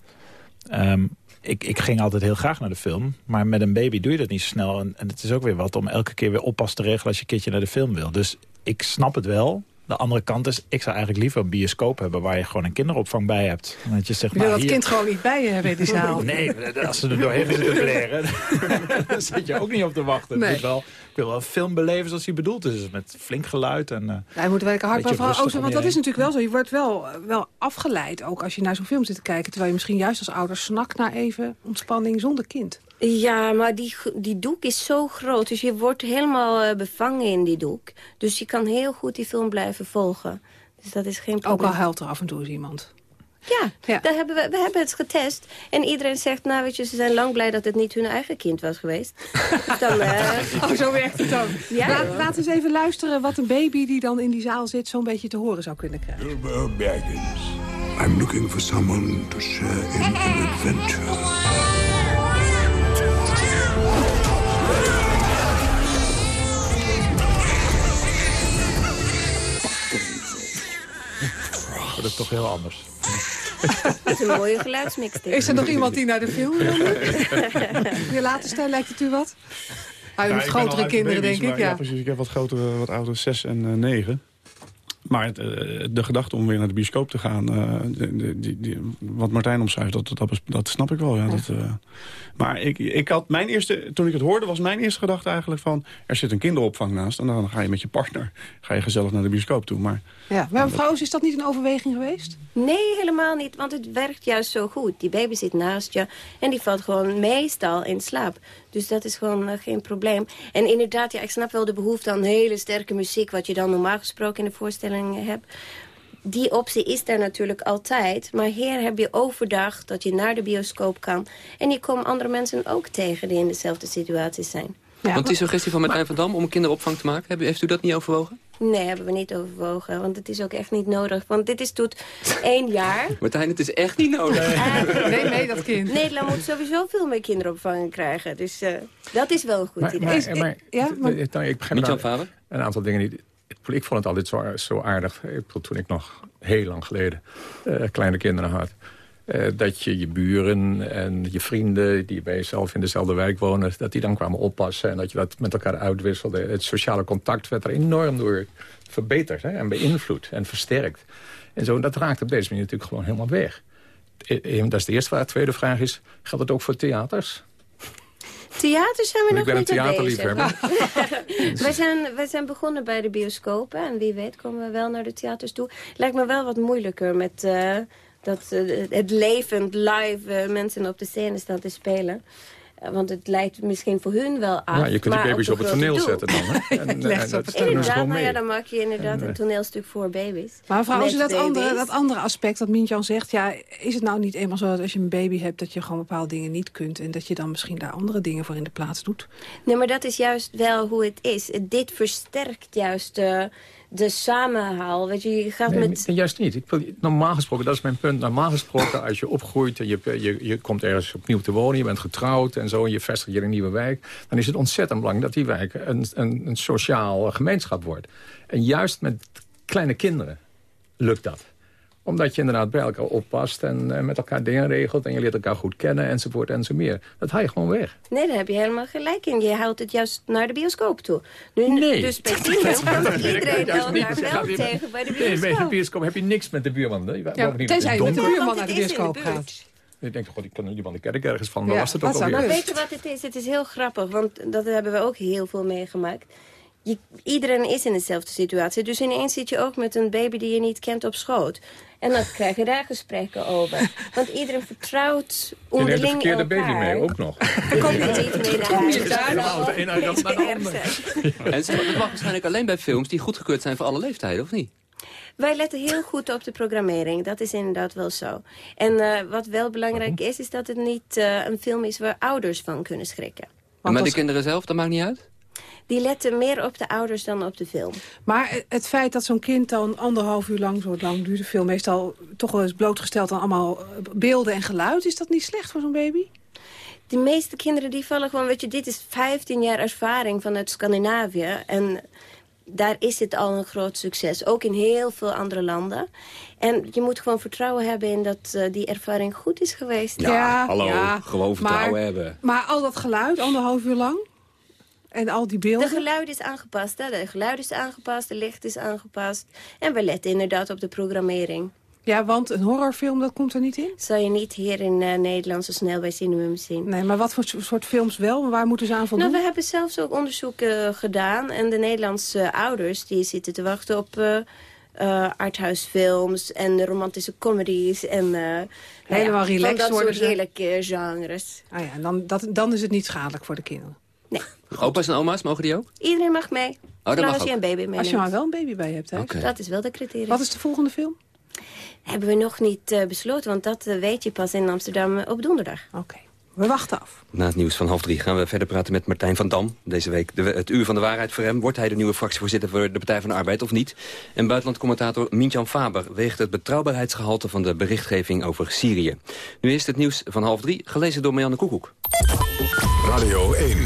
um, ik, ik ging altijd heel graag naar de film. Maar met een baby doe je dat niet zo snel. En, en het is ook weer wat om elke keer weer oppas te regelen... als je een keertje naar de film wil. Dus ik snap het wel. De andere kant is, ik zou eigenlijk liever een bioscoop hebben... waar je gewoon een kinderopvang bij hebt. Dat je zegt, wil dat kind gewoon niet bij je hebben in die zaal. Nee, als ze er doorheen zitten bleren... dan zit je ook niet op te wachten. Nee. Ik, wel, ik wil wel een film beleven zoals hij bedoeld is. Met flink geluid. En, uh, ja, je moet wel hard van oh, Want dat is natuurlijk wel zo. Je wordt wel, wel afgeleid ook als je naar zo'n film zit te kijken. Terwijl je misschien juist als ouder snakt naar even ontspanning zonder kind. Ja, maar die, die doek is zo groot. Dus je wordt helemaal uh, bevangen in die doek. Dus je kan heel goed die film blijven volgen. Dus dat is geen probleem. Ook al huilt er af en toe eens iemand. Ja, Daar hebben we, we hebben het getest. En iedereen zegt, nou weet je, ze zijn lang blij dat het niet hun eigen kind was geweest. dan, uh... Oh, zo werkt het dan. Ja, Laat, laten we eens even luisteren wat een baby die dan in die zaal zit... zo'n beetje te horen zou kunnen krijgen. Bilbo Baggins. I'm looking for someone to share in an adventure. Dat is toch heel anders. Dat is een mooie geluidsmix. Is er nog iemand die naar de film wil? Meneer Laterstein, lijkt het u wat? Ah, u heeft grotere kinderen, denk ik. Ja. precies. Ik heb wat grotere, wat oudere, zes en uh, negen. Maar uh, de gedachte om weer naar de bioscoop te gaan... Uh, de, die, die, wat Martijn omschrijft, dat, dat, dat, snap ik wel. Ja. Dat, maar ik, ik had mijn eerste, toen ik het hoorde, was mijn eerste gedachte eigenlijk van... er zit een kinderopvang naast en dan ga je met je partner... ga je gezellig naar de bioscoop toe. Maar, ja, maar trouwens, is dat niet een overweging geweest? Nee, helemaal niet, want het werkt juist zo goed. Die baby zit naast je en die valt gewoon meestal in slaap. Dus dat is gewoon uh, geen probleem. En inderdaad, ja, ik snap wel de behoefte aan hele sterke muziek... wat je dan normaal gesproken in de voorstellingen hebt die optie is daar natuurlijk altijd. Maar hier heb je overdag dat je naar de bioscoop kan. En je komt andere mensen ook tegen die in dezelfde situatie zijn. Ja, want die suggestie van Martijn van Dam om een kinderopvang te maken... heeft u dat niet overwogen? Nee, hebben we niet overwogen. Want het is ook echt niet nodig. Want dit is tot één jaar. Martijn, het is echt niet nodig. Uh, nee, nee, dat kind. Nederland moet sowieso veel meer kinderopvang krijgen. Dus uh, dat is wel een goed idee. Maar, maar, ja, maar, ik begrijp niet vader? Een aantal dingen die ik vond het altijd zo, zo aardig, toen ik nog heel lang geleden uh, kleine kinderen had. Uh, dat je je buren en je vrienden die bij jezelf in dezelfde wijk wonen... dat die dan kwamen oppassen en dat je dat met elkaar uitwisselde. Het sociale contact werd er enorm door verbeterd hè, en beïnvloed en versterkt. En zo, dat raakt op deze manier natuurlijk gewoon helemaal weg. Eh, dat is de eerste vraag. De tweede vraag is, geldt het ook voor theaters? Theater zijn we nog ben niet een theaterliefhebber. wij, zijn, wij zijn begonnen bij de bioscopen. En wie weet komen we wel naar de theaters toe. Lijkt me wel wat moeilijker met... Uh, dat, uh, het levend live uh, mensen op de scène staan te spelen. Want het lijkt misschien voor hun wel af. Ja, je kunt die baby's op, het toneel zetten dan. Hè? En, en, en dat inderdaad, nou ja, dan maak je inderdaad een toneelstuk voor baby's. Maar mevrouw, als je dat andere, dat andere aspect dat Mintjan zegt... ja, is het nou niet eenmaal zo dat als je een baby hebt... dat je gewoon bepaalde dingen niet kunt... en dat je dan misschien daar andere dingen voor in de plaats doet? Nee, maar dat is juist wel hoe het is. Dit versterkt juist... Uh, de samenhaal. Weet je, je gaat nee, met... Juist niet. Ik wil, normaal gesproken, dat is mijn punt. Normaal gesproken, als je opgroeit en je, je, je komt ergens opnieuw te wonen... je bent getrouwd en zo en je vestigt je in een nieuwe wijk... dan is het ontzettend belangrijk dat die wijk een, een, een sociaal gemeenschap wordt. En juist met kleine kinderen lukt dat omdat je inderdaad bij elkaar oppast en uh, met elkaar dingen regelt... en je leert elkaar goed kennen enzovoort enzomeer. Dat haal je gewoon weg. Nee, daar heb je helemaal gelijk in. Je houdt het juist naar de bioscoop toe. Nu, nee. Dus bij iedereen elkaar wel tegen bij de bioscoop. Nee, bij de bioscoop heb je niks met de buurman. Ja, tenzij je met de buurman naar de bioscoop gaat. Ik denk, god, ik kan iemand de kerk ergens van. Ja, was het ook alweer. Maar weet je wat het is? Het is heel grappig, want dat hebben we ook heel veel meegemaakt je, iedereen is in dezelfde situatie. Dus ineens zit je ook met een baby die je niet kent op schoot. En dan krijg je daar gesprekken over. Want iedereen vertrouwt onderling elkaar. Je neemt de verkeerde baby mee, ook nog. Dan kom je niet mee naar huis. En dat mag waarschijnlijk alleen bij films die goedgekeurd zijn voor alle leeftijden, of niet? Wij letten heel goed op de programmering. Dat is inderdaad wel zo. En uh, wat wel belangrijk is, is dat het niet uh, een film is waar ouders van kunnen schrikken. Want maar de kinderen zelf, dat maakt niet uit? Die letten meer op de ouders dan op de film. Maar het feit dat zo'n kind dan anderhalf uur lang, zo lang duurt de film... meestal toch wel eens blootgesteld aan allemaal eh, beelden en geluid... is dat niet slecht voor zo'n baby? De meeste kinderen die vallen gewoon... weet je, dit is 15 jaar ervaring vanuit Scandinavië... en daar is het al een groot succes. Ook in heel veel andere landen. En je moet gewoon vertrouwen hebben in dat uh, die ervaring goed is geweest. Ja, hallo, gewoon vertrouwen hebben. Maar al dat geluid, anderhalf uur lang... En al die beelden? De geluid is aangepast. Hè? De geluid is aangepast, de licht is aangepast. En we letten inderdaad op de programmering. Ja, want een horrorfilm, dat komt er niet in? Zal je niet hier in uh, Nederland zo snel bij Cinema zien. Nee, maar wat voor soort films wel? Waar moeten ze aan voldoen? Nou, we hebben zelfs ook onderzoek uh, gedaan. En de Nederlandse ouders die zitten te wachten op... Arthousefilms en romantische comedies. En, uh, Helemaal ja, relaxed dat soort heerlijke genres. Ah ja, dan, dat, dan is het niet schadelijk voor de kinderen. Nee. Opa's en oma's, mogen die ook? Iedereen mag mee. Oh, dat mag als je een baby meeneemt. Als je maar wel een baby bij hebt, hè? Dat is wel de criteria. Wat is de volgende film? hebben we nog niet besloten. Want dat weet je pas in Amsterdam op donderdag. Oké. We wachten af. Na het nieuws van half drie gaan we verder praten met Martijn van Dam. Deze week de, het uur van de waarheid voor hem. Wordt hij de nieuwe fractievoorzitter voor de Partij van de Arbeid of niet? En buitenlandcommentator Mintjan Faber weegt het betrouwbaarheidsgehalte van de berichtgeving over Syrië. Nu is het nieuws van half drie, gelezen door Marianne Koekoek. Radio 1,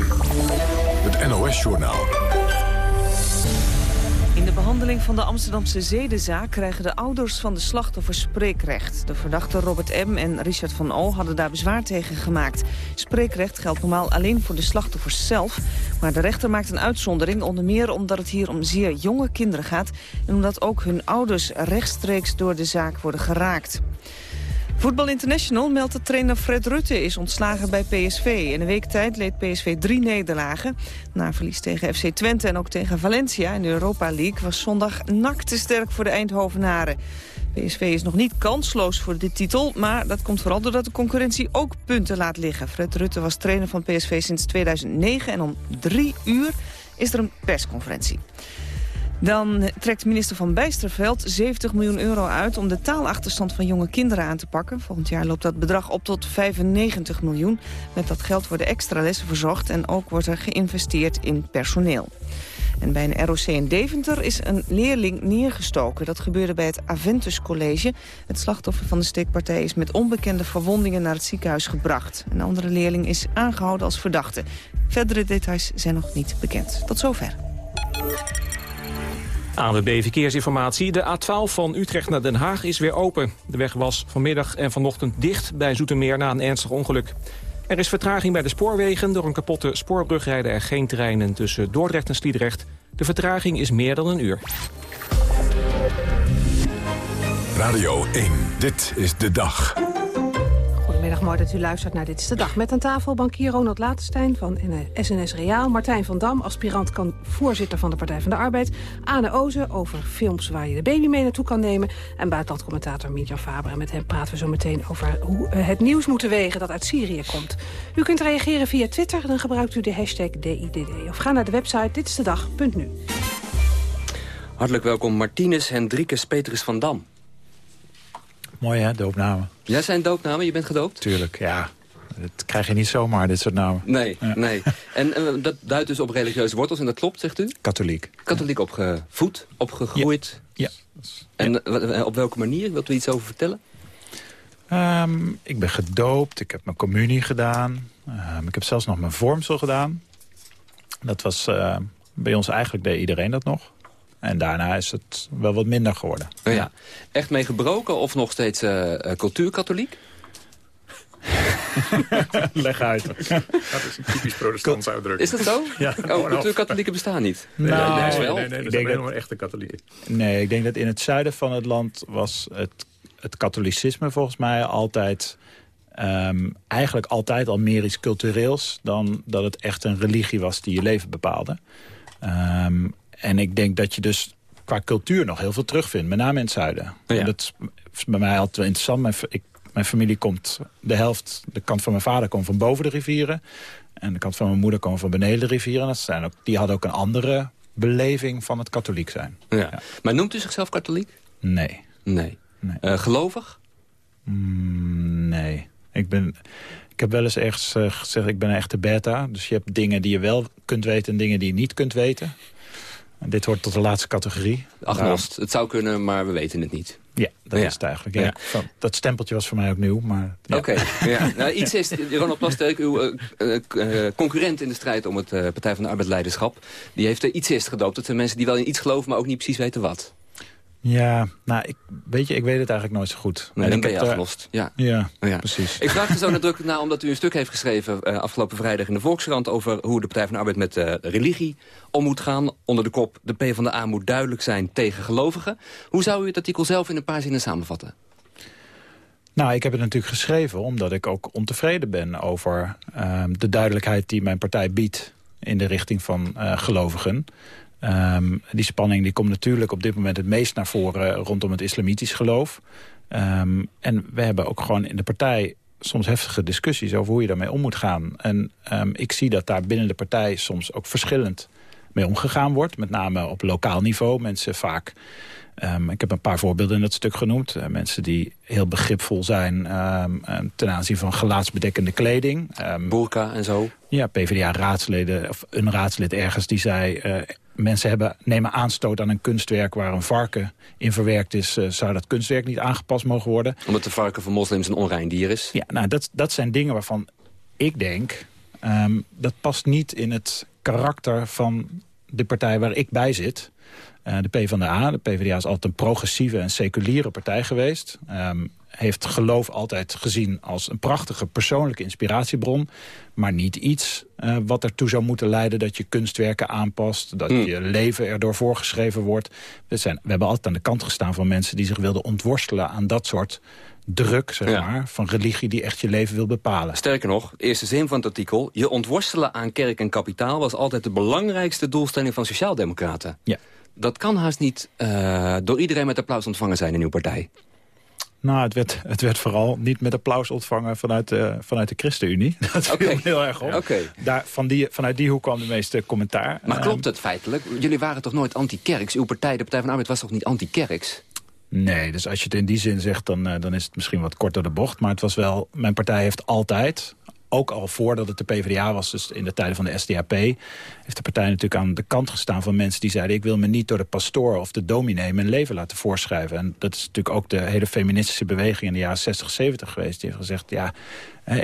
het NOS-journaal. In de behandeling van de Amsterdamse zedenzaak krijgen de ouders van de slachtoffers spreekrecht. De verdachten Robert M. en Richard van O. hadden daar bezwaar tegen gemaakt. Spreekrecht geldt normaal alleen voor de slachtoffers zelf. Maar de rechter maakt een uitzondering, onder meer omdat het hier om zeer jonge kinderen gaat... en omdat ook hun ouders rechtstreeks door de zaak worden geraakt. Voetbal International meldt dat trainer Fred Rutte is ontslagen bij PSV. In een week tijd leed PSV drie nederlagen. Na verlies tegen FC Twente en ook tegen Valencia in de Europa League... was zondag nak te sterk voor de Eindhovenaren. PSV is nog niet kansloos voor de titel, maar dat komt vooral doordat de concurrentie ook punten laat liggen. Fred Rutte was trainer van PSV sinds 2009 en om drie uur is er een persconferentie. Dan trekt minister Van Bijsterveld 70 miljoen euro uit... om de taalachterstand van jonge kinderen aan te pakken. Volgend jaar loopt dat bedrag op tot 95 miljoen. Met dat geld worden extra lessen verzorgd... en ook wordt er geïnvesteerd in personeel. En bij een ROC in Deventer is een leerling neergestoken. Dat gebeurde bij het Aventus College. Het slachtoffer van de steekpartij is met onbekende verwondingen naar het ziekenhuis gebracht. Een andere leerling is aangehouden als verdachte. Verdere details zijn nog niet bekend. Tot zover. ANWB Verkeersinformatie. De A12 van Utrecht naar Den Haag is weer open. De weg was vanmiddag en vanochtend dicht bij Zoetermeer na een ernstig ongeluk. Er is vertraging bij de spoorwegen. Door een kapotte spoorbrug rijden er geen treinen tussen Dordrecht en Sliedrecht. De vertraging is meer dan een uur. Radio 1, dit is de dag. Goedemiddag, mooi dat u luistert naar Dit is de Dag. Met aan tafel bankier Ronald Latenstein van SNS Reaal... Martijn van Dam, aspirant kan voorzitter van de Partij van de Arbeid... Anne Ozen over films waar je de baby mee naartoe kan nemen... en buitenlandcommentator Mietjan Faber. En met hem praten we zo meteen over hoe we het nieuws moeten wegen... dat uit Syrië komt. U kunt reageren via Twitter, dan gebruikt u de hashtag DIDD. Of ga naar de website ditstedag.nu. Hartelijk welkom Martinus Hendrikus Petrus van Dam. Mooi hè, doopnamen. Jij zijn doopnamen? Je bent gedoopt? Tuurlijk, ja. Dat krijg je niet zomaar, dit soort namen. Nee, nee. En dat duidt dus op religieuze wortels en dat klopt, zegt u? Katholiek. Katholiek opgevoed, opgegroeid? Ja. En eh, op welke manier? Wilt u iets over vertellen? Ehm, ik ben gedoopt, ik heb mijn communie gedaan. Um, ik heb zelfs nog mijn vormsel gedaan. Dat was uh, bij ons eigenlijk, deed iedereen dat nog. En daarna is het wel wat minder geworden. Oh ja. Echt mee gebroken of nog steeds uh, cultuurkatholiek? Leg uit. Dat is een typisch protestantse uitdrukking. Is dat zo? Ja. Oh, cultuurkatholieken bestaan niet? Nou, nee, nee, nee, nee, dat zijn helemaal echte katholieken. Nee, ik denk dat in het zuiden van het land was het, het katholicisme volgens mij altijd... Um, eigenlijk altijd al meer iets cultureels... dan dat het echt een religie was die je leven bepaalde. Um, en ik denk dat je dus qua cultuur nog heel veel terugvindt. Met name in het zuiden. En dat is bij mij altijd wel interessant. Mijn, ik, mijn familie komt, de helft, de kant van mijn vader komt van boven de rivieren. En de kant van mijn moeder komt van beneden de rivieren. Dat zijn ook, die hadden ook een andere beleving van het katholiek zijn. Ja. Maar noemt u zichzelf katholiek? Nee. Nee. nee. Uh, gelovig? Mm, nee. Ik ben... Ik heb wel eens ergens uh, gezegd, ik ben een echte beta. Dus je hebt dingen die je wel kunt weten en dingen die je niet kunt weten. Dit hoort tot de laatste categorie. Agnost, het zou kunnen, maar we weten het niet. Ja, dat is het eigenlijk. Ja. Dat stempeltje was voor mij ook nieuw. maar. Oké, ja. nou, iets is, Ronald Plasterk, uw uh, uh, concurrent in de strijd om het Partij van de Arbeidsleiderschap... die heeft er iets is gedoopt. Dat zijn mensen die wel in iets geloven, maar ook niet precies weten wat. Ja, nou, ik, weet je, ik weet het eigenlijk nooit zo goed. Nee, dan ben je afgelost. Ja. Ja, ja, precies. Ik vraag er zo nadrukkelijk naar omdat u een stuk heeft geschreven... Uh, afgelopen vrijdag in de Volkskrant... over hoe de Partij van de Arbeid met uh, religie om moet gaan. Onder de kop, de PvdA moet duidelijk zijn tegen gelovigen. Hoe zou u het artikel zelf in een paar zinnen samenvatten? Nou, ik heb het natuurlijk geschreven omdat ik ook ontevreden ben... over uh, de duidelijkheid die mijn partij biedt in de richting van uh, gelovigen. Um, die spanning die komt natuurlijk op dit moment het meest naar voren rondom het islamitisch geloof. Um, en we hebben ook gewoon in de partij soms heftige discussies over hoe je daarmee om moet gaan. En um, ik zie dat daar binnen de partij soms ook verschillend mee omgegaan wordt. Met name op lokaal niveau. Mensen vaak Um, ik heb een paar voorbeelden in dat stuk genoemd. Uh, mensen die heel begripvol zijn um, ten aanzien van gelaatsbedekkende kleding. Um, Burka en zo. Ja, PvdA-raadsleden, of een raadslid ergens die zei... Uh, mensen hebben, nemen aanstoot aan een kunstwerk waar een varken in verwerkt is... Uh, zou dat kunstwerk niet aangepast mogen worden. Omdat de varken voor moslims een onrein dier is? Ja, nou, dat, dat zijn dingen waarvan ik denk... dat past niet in het karakter van de partij waar ik bij zit... Uh, de PvdA, de PvdA is altijd een progressieve en seculiere partij geweest. Um, heeft geloof altijd gezien als een prachtige persoonlijke inspiratiebron. Maar niet iets uh, wat ertoe zou moeten leiden dat je kunstwerken aanpast. Dat mm. je leven erdoor voorgeschreven wordt. We, zijn, we hebben altijd aan de kant gestaan van mensen die zich wilden ontworstelen aan dat soort druk, zeg ja. maar, van religie die echt je leven wil bepalen. Sterker nog, de eerste zin van het artikel... je ontworstelen aan kerk en kapitaal was altijd de belangrijkste doelstelling van sociaaldemocraten. Ja dat kan haast niet uh, door iedereen met applaus ontvangen zijn in uw partij. Nou, het werd, het werd vooral niet met applaus ontvangen vanuit de, vanuit de ChristenUnie. Dat viel okay. heel erg op. Okay. Daar, van die, vanuit die hoek kwam de meeste commentaar. Maar klopt het feitelijk? Jullie waren toch nooit anti-kerks? Uw partij, de Partij van de Arbeid, was toch niet anti-kerks? Nee, dus als je het in die zin zegt, dan, uh, dan is het misschien wat korter de bocht. Maar het was wel, mijn partij heeft altijd, ook al voordat het de PvdA was, dus in de tijden van de SDAP... heeft de partij natuurlijk aan de kant gestaan van mensen die zeiden... ik wil me niet door de pastoor of de dominee mijn leven laten voorschrijven. En dat is natuurlijk ook de hele feministische beweging in de jaren 60, 70 geweest. Die heeft gezegd, ja,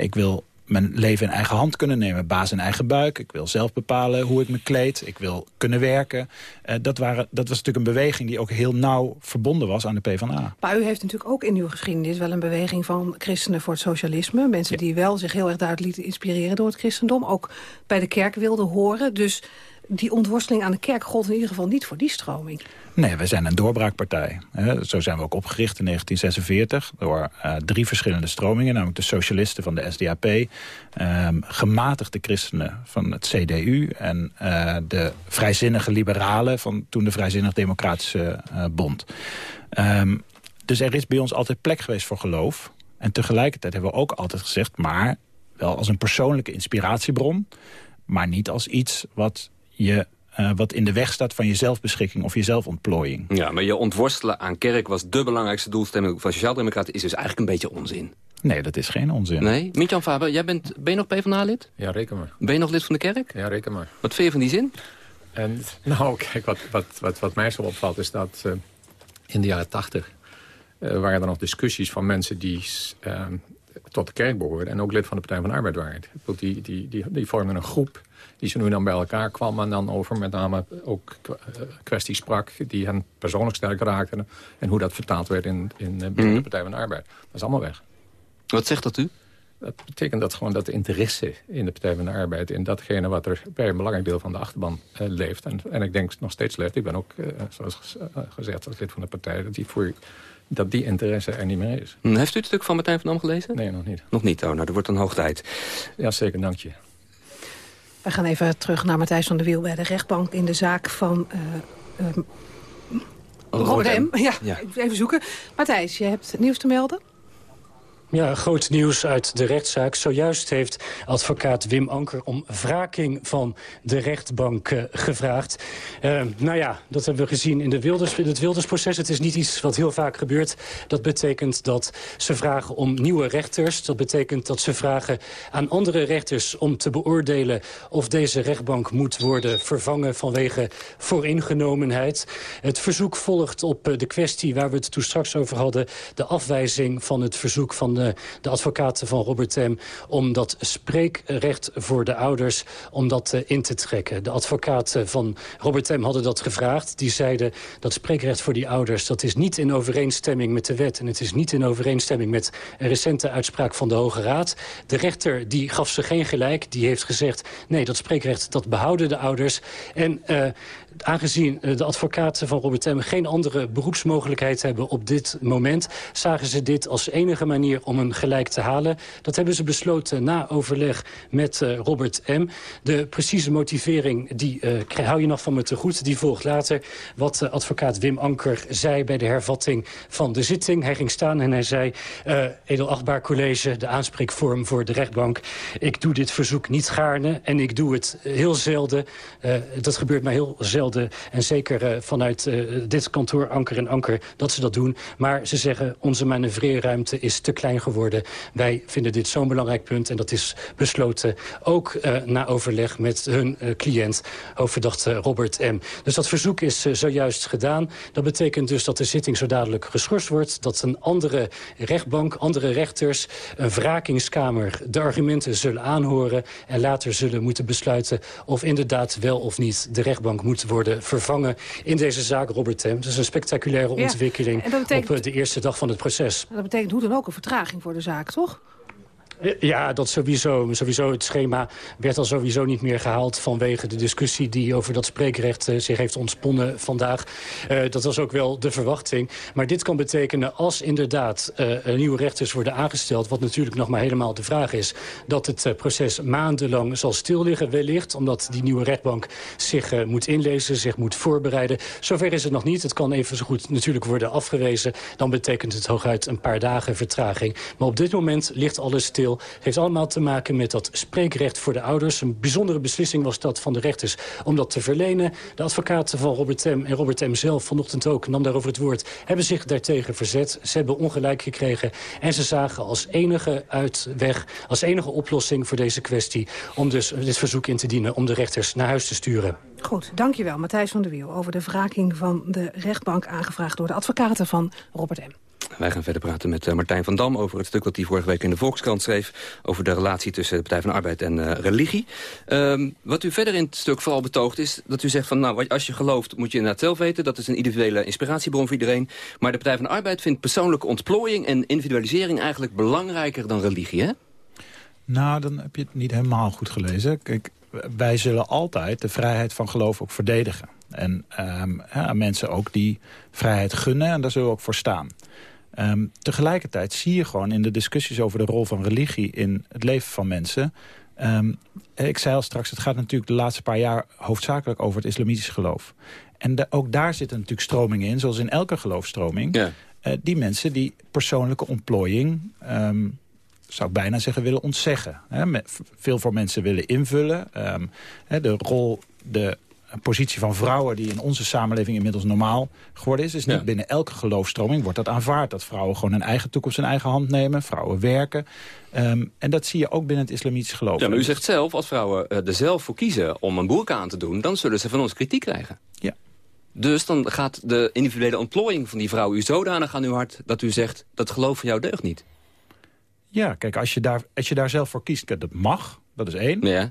ik wil mijn leven in eigen hand kunnen nemen. Baas in eigen buik. Ik wil zelf bepalen hoe ik me kleed. Ik wil kunnen werken. Uh, dat, waren, dat was natuurlijk een beweging die ook heel nauw verbonden was aan de PvdA. Maar u heeft natuurlijk ook in uw geschiedenis wel een beweging van christenen voor het socialisme. Mensen ja. die wel zich heel erg duidelijk lieten inspireren door het christendom. Ook bij de kerk wilden horen. Dus die ontworsteling aan de kerk gold in ieder geval niet voor die stroming. Nee, wij zijn een doorbraakpartij. Zo zijn we ook opgericht in 1946 door uh, drie verschillende stromingen. Namelijk de socialisten van de SDAP, um, gematigde christenen van het CDU... en uh, de vrijzinnige liberalen van toen de Vrijzinnig Democratische uh, Bond. Um, dus er is bij ons altijd plek geweest voor geloof. En tegelijkertijd hebben we ook altijd gezegd... maar wel als een persoonlijke inspiratiebron... maar niet als iets wat je uh, wat in de weg staat van je zelfbeschikking of je zelfontplooiing. Ja, maar je ontworstelen aan kerk was de belangrijkste doelstelling van Sociaaldemocraten... is dus eigenlijk een beetje onzin. Nee, dat is geen onzin. Nee? Mietjan Faber, jij bent, ben je nog PvdA-lid? Ja, reken maar. Ben je nog lid van de kerk? Ja, reken maar. Wat vind je van die zin? En, nou, kijk, wat, wat, wat, wat mij zo opvalt is dat uh, in de jaren tachtig... Uh, waren er nog discussies van mensen die uh, tot de kerk behoorden... en ook lid van de Partij van de Arbeid waren. Die, die, die, die vormden een groep die ze nu dan bij elkaar kwam... en dan over met name ook kwesties sprak die hen persoonlijk sterk raakten... en hoe dat vertaald werd in, in binnen mm. de Partij van de Arbeid. Dat is allemaal weg. Wat zegt dat u? Dat betekent dat gewoon dat de interesse in de Partij van de Arbeid... in datgene wat er bij een belangrijk deel van de achterban uh, leeft... En, en ik denk nog steeds leeft. Ik ben ook, uh, zoals gezegd, als lid van de partij... dat die, voor, dat die interesse er niet meer is. Hm, heeft u het stuk van Martijn van Dam gelezen? Nee, nog niet. Nog niet? Oh, nou, dat wordt een hoog tijd. Ja, zeker. Dank je. We gaan even terug naar Matthijs van der Wiel bij de rechtbank... in de zaak van uh, uh, Robert M. Ja, ja, even zoeken. Matthijs, je hebt nieuws te melden? Ja, groot nieuws uit de rechtszaak. Zojuist heeft advocaat Wim Anker om wraking van de rechtbank uh, gevraagd. Uh, nou ja, dat hebben we gezien in, de Wilders, in het Wildersproces. Het is niet iets wat heel vaak gebeurt. Dat betekent dat ze vragen om nieuwe rechters. Dat betekent dat ze vragen aan andere rechters om te beoordelen... of deze rechtbank moet worden vervangen vanwege vooringenomenheid. Het verzoek volgt op uh, de kwestie waar we het toen straks over hadden... de afwijzing van het verzoek van de de advocaten van Robert M... om dat spreekrecht voor de ouders om dat uh, in te trekken. De advocaten van Robert M. hadden dat gevraagd. Die zeiden dat spreekrecht voor die ouders... dat is niet in overeenstemming met de wet... en het is niet in overeenstemming met een recente uitspraak van de Hoge Raad. De rechter die gaf ze geen gelijk. Die heeft gezegd, nee, dat spreekrecht dat behouden de ouders. En aangezien de advocaten van Robert M. geen andere beroepsmogelijkheid hebben op dit moment... zagen ze dit als enige manier om een gelijk te halen. Dat hebben ze besloten na overleg met Robert M. De precieze motivering, die hou je nog van me te goed. Die volgt later wat advocaat Wim Anker zei bij de hervatting van de zitting. Hij ging staan en hij zei... edelachtbaar college, de aanspreekvorm voor de rechtbank. Ik doe dit verzoek niet gaarne en ik doe het heel zelden. dat gebeurt maar heel zelden. En zeker vanuit dit kantoor Anker en Anker dat ze dat doen. Maar ze zeggen, onze manoeuvreerruimte is te klein geworden. Wij vinden dit zo'n belangrijk punt en dat is besloten ook uh, na overleg met hun cliënt, hoofdverdachte Robert M. Dus dat verzoek is zojuist gedaan. Dat betekent dus dat de zitting zo dadelijk geschorst wordt, dat een andere rechtbank, andere rechters, een wrakingskamer de argumenten zullen aanhoren en later zullen moeten besluiten of inderdaad wel of niet de rechtbank moet worden vervangen in deze zaak Robert M. Dat is een spectaculaire ontwikkeling op eh, de eerste dag van het proces. Dat betekent hoe dan ook een vertraging voor de zaak, toch? Ja, dat sowieso. sowieso. Het schema werd al sowieso niet meer gehaald... vanwege de discussie die over dat spreekrecht uh, zich heeft ontsponnen vandaag. Uh, dat was ook wel de verwachting. Maar dit kan betekenen als inderdaad uh, nieuwe rechters worden aangesteld... wat natuurlijk nog maar helemaal de vraag is... dat het proces maandenlang zal stilliggen wellicht... omdat die nieuwe rechtbank zich moet inlezen, zich moet voorbereiden. Zover is het nog niet. Het kan even zo goed natuurlijk worden afgewezen. Dan betekent het hooguit een paar dagen vertraging. Maar op dit moment ligt alles stil heeft allemaal te maken met dat spreekrecht voor de ouders. Een bijzondere beslissing was dat van de rechters om dat te verlenen. De advocaten van Robert M. en Robert M. zelf vanochtend ook nam daarover het woord... hebben zich daartegen verzet. Ze hebben ongelijk gekregen. En ze zagen als enige uitweg, als enige oplossing voor deze kwestie... om dus dit verzoek in te dienen om de rechters naar huis te sturen. Goed, dankjewel Matthijs van der Wiel over de wraking van de rechtbank aangevraagd door de advocaten van Robert M. Wij gaan verder praten met uh, Martijn van Dam over het stuk dat hij vorige week in de Volkskrant schreef... over de relatie tussen de Partij van Arbeid en uh, religie. Um, wat u verder in het stuk vooral betoogt is dat u zegt van... nou, als je gelooft moet je inderdaad zelf weten. Dat is een individuele inspiratiebron voor iedereen. Maar de Partij van Arbeid vindt persoonlijke ontplooiing en individualisering... eigenlijk belangrijker dan religie, hè? Nou, dan heb je het niet helemaal goed gelezen. Kijk, wij zullen altijd de vrijheid van geloof ook verdedigen. En um, mensen ook die vrijheid gunnen en daar zullen we ook voor staan. Um, tegelijkertijd zie je gewoon in de discussies over de rol van religie in het leven van mensen... Um, ik zei al straks, het gaat natuurlijk de laatste paar jaar hoofdzakelijk over het islamitisch geloof. En de, ook daar zitten natuurlijk stromingen in, zoals in elke geloofstroming. Ja. Uh, die mensen die persoonlijke ontplooiing, um, zou ik bijna zeggen, willen ontzeggen. Hè, met, veel voor mensen willen invullen. Um, de rol, de positie van vrouwen die in onze samenleving inmiddels normaal geworden is. Dus niet binnen elke geloofstroming wordt dat aanvaard. Dat vrouwen gewoon hun eigen toekomst in eigen hand nemen. Vrouwen werken. Um, en dat zie je ook binnen het islamitisch geloof. Ja, maar u zegt zelf, als vrouwen uh, er zelf voor kiezen om een boerka aan te doen... dan zullen ze van ons kritiek krijgen. Ja. Dus dan gaat de individuele ontplooiing van die vrouw u zodanig aan uw hart... dat u zegt, dat geloof van jou deugt niet. Ja, kijk, als je daar, als je daar zelf voor kiest, dat mag. Dat is één. Ja.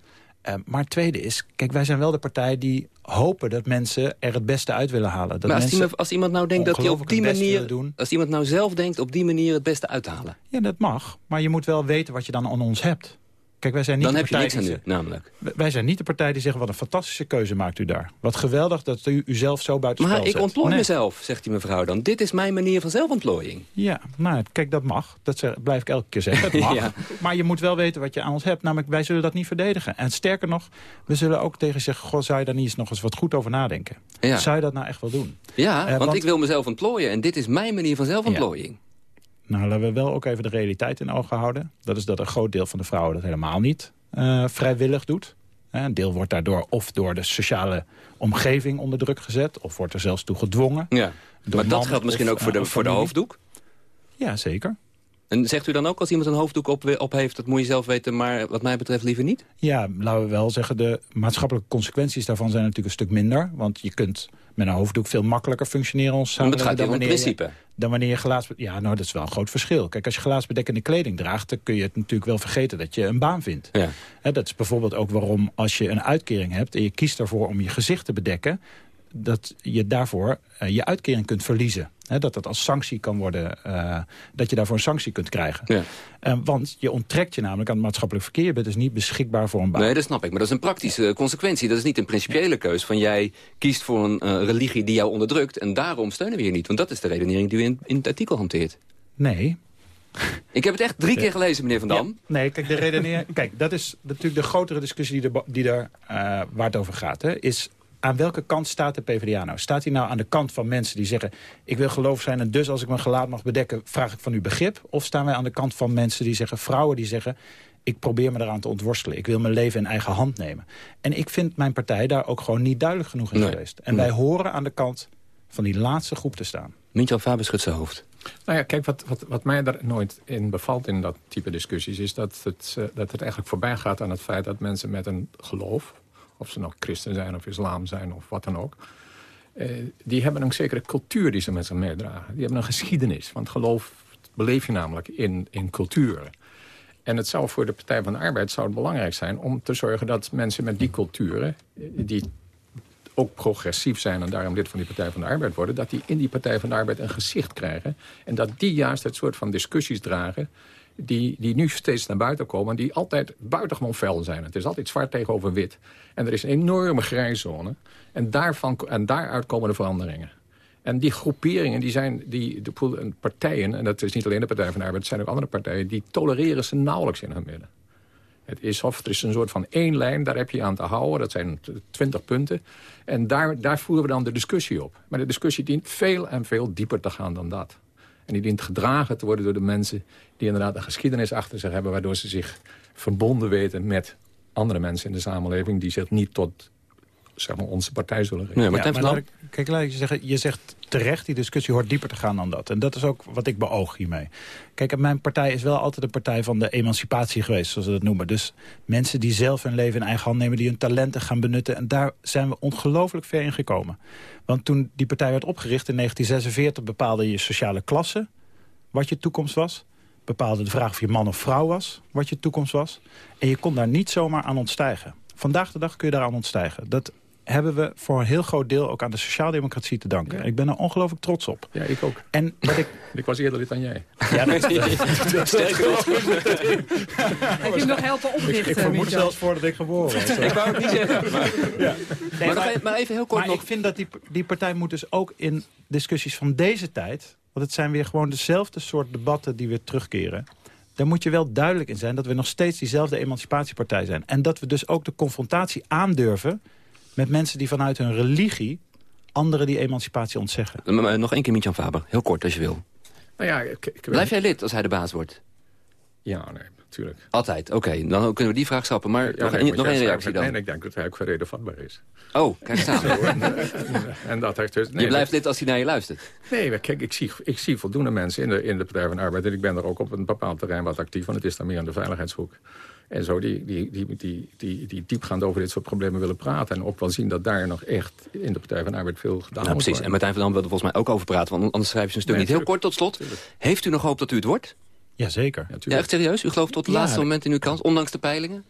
Uh, maar het tweede is, kijk, wij zijn wel de partij die hopen dat mensen er het beste uit willen halen. Dat maar als, die, als iemand nou denkt dat hij op die manier, doen, als iemand nou zelf denkt op die manier het beste uit te halen. Ja, dat mag. Maar je moet wel weten wat je dan aan ons hebt. Kijk, wij zijn niet Dan de heb partij je niks aan u, namelijk. Wij zijn niet de partij die zegt, wat een fantastische keuze maakt u daar. Wat geweldig dat u uzelf zo buiten Maar ik ontplooi nee. mezelf, zegt die mevrouw dan. Dit is mijn manier van zelfontplooiing. Ja, nou, kijk, dat mag. Dat zeg, blijf ik elke keer zeggen. Mag. ja. Maar je moet wel weten wat je aan ons hebt. Namelijk, wij zullen dat niet verdedigen. En sterker nog, we zullen ook tegen zeggen... goh, zou je daar niet eens nog eens wat goed over nadenken? Ja. Zou je dat nou echt wel doen? Ja, uh, want, want, ik wil mezelf ontplooien. En dit is mijn manier van zelfontplooiing. Ja. Nou, laten we wel ook even de realiteit in ogen houden. Dat is dat een groot deel van de vrouwen dat helemaal niet uh, vrijwillig doet. Een deel wordt daardoor of door de sociale omgeving onder druk gezet... of wordt er zelfs toe gedwongen. Ja. Maar dat geldt misschien ook voor de, voor de hoofddoek? Ja, zeker. En zegt u dan ook als iemand een hoofddoek op, op, heeft... dat moet je zelf weten, maar wat mij betreft liever niet? Ja, laten we wel zeggen, de maatschappelijke consequenties daarvan zijn natuurlijk een stuk minder. Want je kunt met een hoofddoek veel makkelijker functioneren ons samen. Het gaat dan wanneer principe. Dan wanneer je gelaats... Ja, nou, dat is wel een groot verschil. Kijk, als je gelaatsbedekkende kleding draagt... dan kun je het natuurlijk wel vergeten dat je een baan vindt. Ja. He, dat is bijvoorbeeld ook waarom als je een uitkering hebt... en je kiest ervoor om je gezicht te bedekken dat je daarvoor uh, je uitkering kunt verliezen. He, dat dat als sanctie kan worden, uh, dat je daarvoor een sanctie kunt krijgen. Ja. Uh, want je onttrekt je namelijk aan het maatschappelijk verkeer. Je bent dus niet beschikbaar voor een baan. Nee, dat snap ik. Maar dat is een praktische consequentie. Dat is niet een principiële keus van jij kiest voor een religie die jou onderdrukt... en daarom steunen we je niet. Want dat is de redenering die u in, in het artikel hanteert. Nee, Ik heb het echt drie keer gelezen, meneer Van Dam. nee, kijk, de redenering, kijk, dat is natuurlijk de grotere discussie die er, die er uh, waar het over gaat. Hè, is aan welke kant staat de PvdA nou? Staat hij nou aan de kant van mensen die zeggen... ik wil geloof zijn en dus als ik mijn gelaat mag bedekken... vraag ik van u begrip? Of staan wij aan de kant van mensen die zeggen... vrouwen die zeggen ik probeer me eraan te ontworstelen. Ik wil mijn leven in eigen hand nemen. En ik vind mijn partij daar ook gewoon niet duidelijk genoeg in geweest. En wij horen aan de kant van die laatste groep te staan. Mintjan Faber schudt zijn hoofd. Nou ja, kijk, wat, wat, wat mij daar nooit in bevalt in dat type discussies... is dat het, uh, dat het eigenlijk voorbij gaat aan het feit dat mensen met een geloof... of ze nog christen zijn of islam zijn of wat dan ook... Uh, die hebben een zekere cultuur die ze met zich meedragen. Die hebben een geschiedenis. Want geloof beleef je namelijk in, in culturen. En het zou voor de Partij van de Arbeid zou belangrijk zijn... om te zorgen dat mensen met die culturen... die ook progressief zijn en daarom lid van die Partij van de Arbeid worden... dat die in die Partij van de Arbeid een gezicht krijgen. En dat die juist het soort van discussies dragen... Die, die nu steeds naar buiten komen... die altijd buitengewoon fel zijn. Het is altijd zwart tegenover wit. En er is een enorme grijzone. En, daarvan, en daaruit komen de veranderingen. En die groeperingen, die zijn, die, de partijen... en dat is niet alleen de Partij van de Arbeid... het zijn ook andere partijen... die tolereren ze nauwelijks in hun midden. Het is of er is een soort van één lijn, daar heb je aan te houden. Dat zijn twintig punten. En daar, daar voeren we dan de discussie op. Maar de discussie dient veel en veel dieper te gaan dan dat. En die dient gedragen te worden door de mensen... die inderdaad een geschiedenis achter zich hebben... waardoor ze zich verbonden weten met andere mensen in de samenleving... die zich niet tot zeg maar, onze partij zullen rekenen. Ja, maar, kijk, laat ik je zeggen, je zegt terecht, die discussie hoort dieper te gaan dan dat. En dat is ook wat ik beoog hiermee. Kijk, mijn partij is wel altijd een partij van de emancipatie geweest, zoals we dat noemen. Dus mensen die zelf hun leven in eigen hand nemen, die hun talenten gaan benutten. En daar zijn we ongelooflijk ver in gekomen. Want toen die partij werd opgericht in 1946 bepaalde je sociale klasse wat je toekomst was bepaalde de vraag of je man of vrouw was, wat je toekomst was. En je kon daar niet zomaar aan ontstijgen. Vandaag de dag kun je daaraan ontstijgen. Dat hebben we voor een heel groot deel ook aan de sociaaldemocratie te danken. Ik ben er ongelooflijk trots op. Ja, ik ook. En wat ik... ik was eerder lid dan jij. Ja, dat, is sterker. Heb je nog helpen oprichten? Ik, ik vermoed zelfs voordat ik geboren was. ik wou het niet zeggen. Maar, ja. nee, maar, maar, even heel kort maar ik vind dat die, die partij moet dus ook in discussies van deze tijd... want het zijn weer gewoon dezelfde soort debatten die weer terugkeren... Daar moet je wel duidelijk in zijn dat we nog steeds diezelfde emancipatiepartij zijn. En dat we dus ook de confrontatie aandurven met mensen die vanuit hun religie anderen die emancipatie ontzeggen. nog één keer Mietjan Faber, heel kort als je wil. Nou ja, ik, ik Blijf jij lid als hij de baas wordt? Ja, nee, natuurlijk. Altijd, oké. Dan kunnen we die vraag stappen. Maar nog, een, nog één reactie dan. Nee, ik denk dat hij ook gereden vatbaar is. Oh, kijk eens aan. en dat heeft dus, nee, je blijft lid als hij naar je luistert? Nee, kijk, ik zie, ik zie voldoende mensen in de, in de Partij van de Arbeid. En ik ben er ook op een bepaald terrein wat actief. Want het is dan meer aan de veiligheidshoek en zo die, die, die, die, die, die diepgaand over dit soort problemen willen praten. En ook wel zien dat daar nog echt in de Partij van de Arbeid veel gedaan nou, precies. En Martijn van Dam wil er volgens mij ook over praten. Want anders schrijf je een stuk niet. Heel kort tot slot. Heeft u nog hoop dat u het wordt? Jazeker. Ja, ja, echt serieus? U gelooft tot het laatste moment in uw kans, ondanks de peilingen?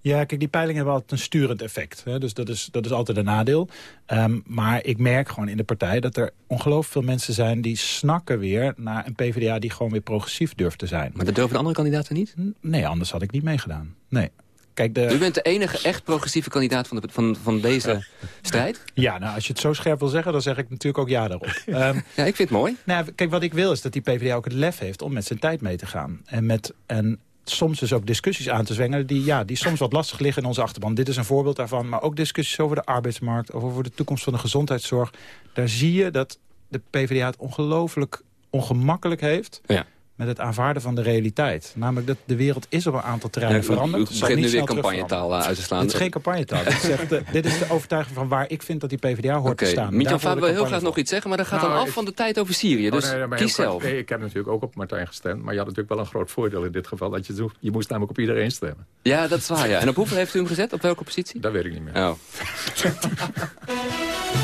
Ja, kijk, die peilingen hebben altijd een sturend effect. Hè? Dus dat is, dat is altijd een nadeel. Um, maar ik merk gewoon in de partij dat er ongelooflijk veel mensen zijn... die snakken weer naar een PvdA die gewoon weer progressief durft te zijn. Maar dat durven de andere kandidaten niet? Nee, anders had ik niet meegedaan. Nee. Kijk, de... U bent de enige echt progressieve kandidaat van, de, van, van deze strijd? Ja, nou, als je het zo scherp wil zeggen, dan zeg ik natuurlijk ook ja daarop. um, ja, ik vind het mooi. Nou, kijk, wat ik wil is dat die PvdA ook het lef heeft om met zijn tijd mee te gaan. En, met, en soms dus ook discussies aan te zwengelen... Die, ja, die soms wat lastig liggen in onze achterban. Dit is een voorbeeld daarvan. Maar ook discussies over de arbeidsmarkt... over de toekomst van de gezondheidszorg. Daar zie je dat de PvdA het ongelooflijk ongemakkelijk heeft... Ja met het aanvaarden van de realiteit. Namelijk dat de wereld is op een aantal terreinen veranderd. U begint nu weer campagnetaal eh, uit te slaan. Dit is geen campagnetaal. dit, is dit is de overtuiging van waar ik vind dat die PvdA hoort te staan. Mietje Faber wil heel graag nog iets zeggen, maar dat gaat dan nou, af van de tijd over Syrië. Dus oh, kies zelf. Nee, ik heb natuurlijk ook op Martijn gestemd. Maar je had natuurlijk wel een groot voordeel in dit geval. Dat je, je moest namelijk op iedereen stemmen. Ja, dat is waar. Ja. En op hoeveel heeft u hem gezet? Op welke positie? Dat weet ik niet meer. Oh.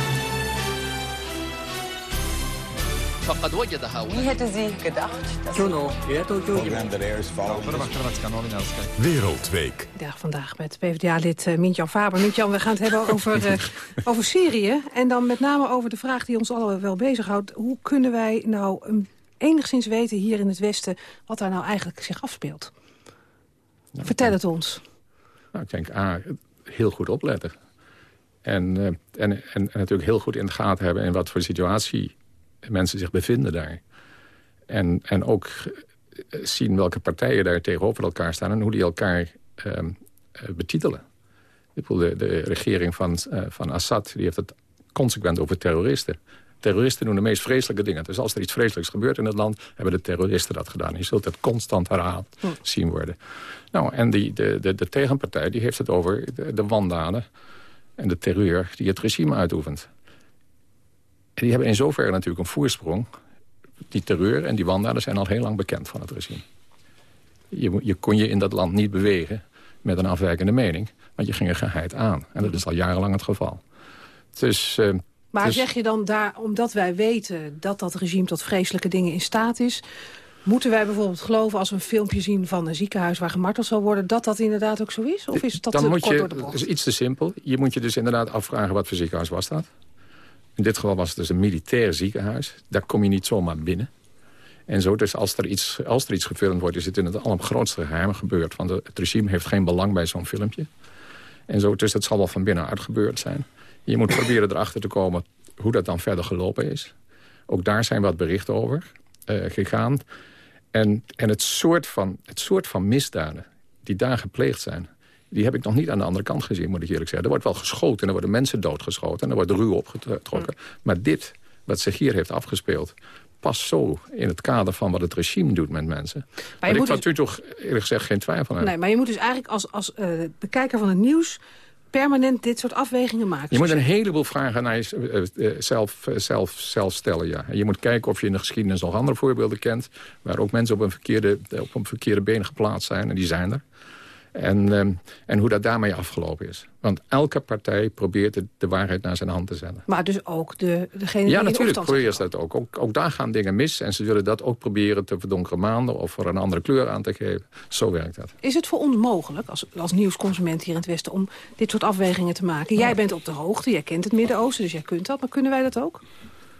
فقد وجد هؤلاء Wereldweek. Ja, vandaag met PvdA-lid uh, Mintjan Faber. Mintjan, we gaan het hebben over, uh, over Syrië. En dan met name over de vraag die ons allemaal wel bezighoudt. Hoe kunnen wij nou um, enigszins weten hier in het Westen... wat daar nou eigenlijk zich afspeelt? Nou, Vertel het ons. Nou, ik denk, A, heel goed opletten. En, uh, en, en, en, natuurlijk heel goed in de gaten hebben... in wat voor situatie mensen zich bevinden daar. En, en ook zien welke partijen daar tegenover elkaar staan... en hoe die elkaar ehm, betitelen. De, de regering van, van Assad die heeft het consequent over terroristen. Terroristen doen de meest vreselijke dingen. Dus als er iets vreselijks gebeurt in het land... hebben de terroristen dat gedaan. Je zult het constant herhaald hm. zien worden. Nou, en die, de, de, de tegenpartij die heeft het over de, de wandaden... en de terreur die het regime uitoefent. En die hebben in zoverre natuurlijk een voorsprong. Die terreur en die wandaden zijn al heel lang bekend van het regime. Je, je kon je in dat land niet bewegen met een afwijkende mening... want je ging er geheid aan. En dat is al jarenlang het geval. Dus... Uh, maar zeg je dan daar, omdat wij weten dat dat regime tot vreselijke dingen in staat is... Moeten wij bijvoorbeeld geloven als we een filmpje zien van een ziekenhuis waar gemarteld zal worden... dat dat inderdaad ook zo is? Of is dat Dan moet je, door de bocht? Dat is iets te simpel. Je moet je dus inderdaad afvragen wat voor ziekenhuis was dat. In dit geval was het dus een militair ziekenhuis. Daar kom je niet zomaar binnen. En zo, dus als er iets, als er iets gefilmd wordt, is het in het allergrootste geheim gebeurd. Want het regime heeft geen belang bij zo'n filmpje. En zo, dus het zal wel van binnenuit gebeurd zijn. Je moet proberen erachter te komen hoe dat dan verder gelopen is. Ook daar zijn wat berichten over uh, gegaan. En, en het, soort van, het soort van misdaden die daar gepleegd zijn... die heb ik nog niet aan de andere kant gezien, moet ik eerlijk zeggen. Er wordt wel geschoten en er worden mensen doodgeschoten... en er wordt ruw opgetrokken. Maar dit, wat zich hier heeft afgespeeld past zo in het kader van wat het regime doet met mensen. Maar, ik had dus... u toch eerlijk gezegd geen twijfel aan. Nee, maar je moet dus eigenlijk als, als uh, de kijker van het nieuws permanent dit soort afwegingen maken. Je moet een heleboel vragen naar jezelf uh, zelf, zelf stellen. Ja. En je moet kijken of je in de geschiedenis nog andere voorbeelden kent... waar ook mensen op een verkeerde, op een verkeerde been geplaatst zijn. En die zijn er. En, ehm, en hoe dat daarmee afgelopen is. Want elke partij probeert de, de, waarheid naar zijn hand te zetten. Maar dus ook de, degene ja, natuurlijk proberen ze dat ook. ook. Ook daar gaan dingen mis. En ze zullen dat ook proberen te verdonkeren maanden... of er een andere kleur aan te geven. Zo werkt dat. Is het voor ons mogelijk, als, als nieuwsconsument hier in het Westen... om dit soort afwegingen te maken? Jij bent op de hoogte, jij kent het Midden-Oosten, dus jij kunt dat. Maar kunnen wij dat ook?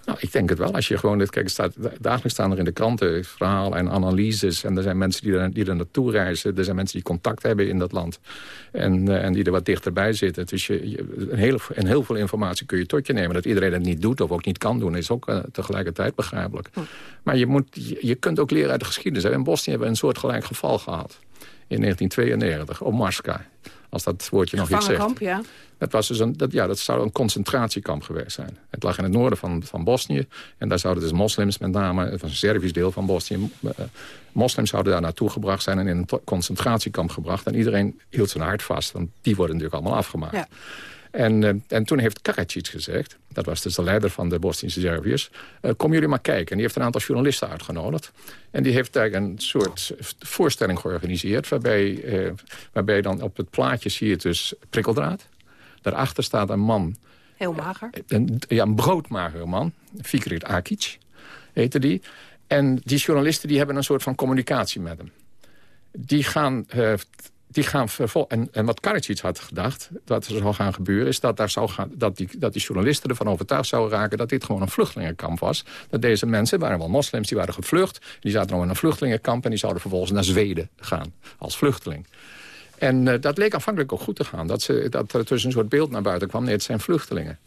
Nou, ik denk het wel. Als je gewoon dit kijkt, staat, dagelijks staan er in de kranten verhalen en analyses. En er zijn mensen die er, die er naartoe reizen. Er zijn mensen die contact hebben in dat land. En, uh, en die er wat dichterbij zitten. Dus je, je, een, heel, een heel veel informatie kun je tot je nemen. Dat iedereen het niet doet of ook niet kan doen, is ook uh, tegelijkertijd begrijpelijk. Hm. Maar je, moet, je, je, kunt ook leren uit de geschiedenis. In Bosnië hebben we een soortgelijk geval gehad. In 1992, op Marska. Als dat woordje nog iets zegt. ja. Dat, was dus een, dat, ja, dat zou een concentratiekamp geweest zijn. Het lag in het noorden van, van Bosnië. En daar zouden dus moslims met name, het was een Servisch deel van Bosnië... Uh, moslims zouden daar naartoe gebracht zijn en in een concentratiekamp gebracht. En iedereen hield zijn hart vast, want die worden natuurlijk allemaal afgemaakt. Ja. En, uh, en toen heeft Karadzic gezegd, dat was dus de leider van de Bosnische Serviërs... Uh, kom jullie maar kijken. En die heeft een aantal journalisten uitgenodigd. En die heeft daar een soort voorstelling georganiseerd... waarbij, uh, waarbij dan op het plaatje zie je dus prikkeldraad. Daarachter staat een man. Heel mager? Een, ja, een broodmagere man. Fikrit Akic heette die. En die journalisten die hebben een soort van communicatie met hem. Die gaan... Uh, die gaan en, en wat Karadzic had gedacht, dat er zou gaan gebeuren... is dat, daar zou gaan, dat, die, dat die journalisten ervan overtuigd zouden raken... dat dit gewoon een vluchtelingenkamp was. Dat deze mensen, waren wel moslims, die waren gevlucht... die zaten nog in een vluchtelingenkamp... en die zouden vervolgens naar Zweden gaan als vluchteling. En uh, dat leek aanvankelijk ook goed te gaan. Dat, ze, dat er tussen een soort beeld naar buiten kwam. Nee, het zijn vluchtelingen.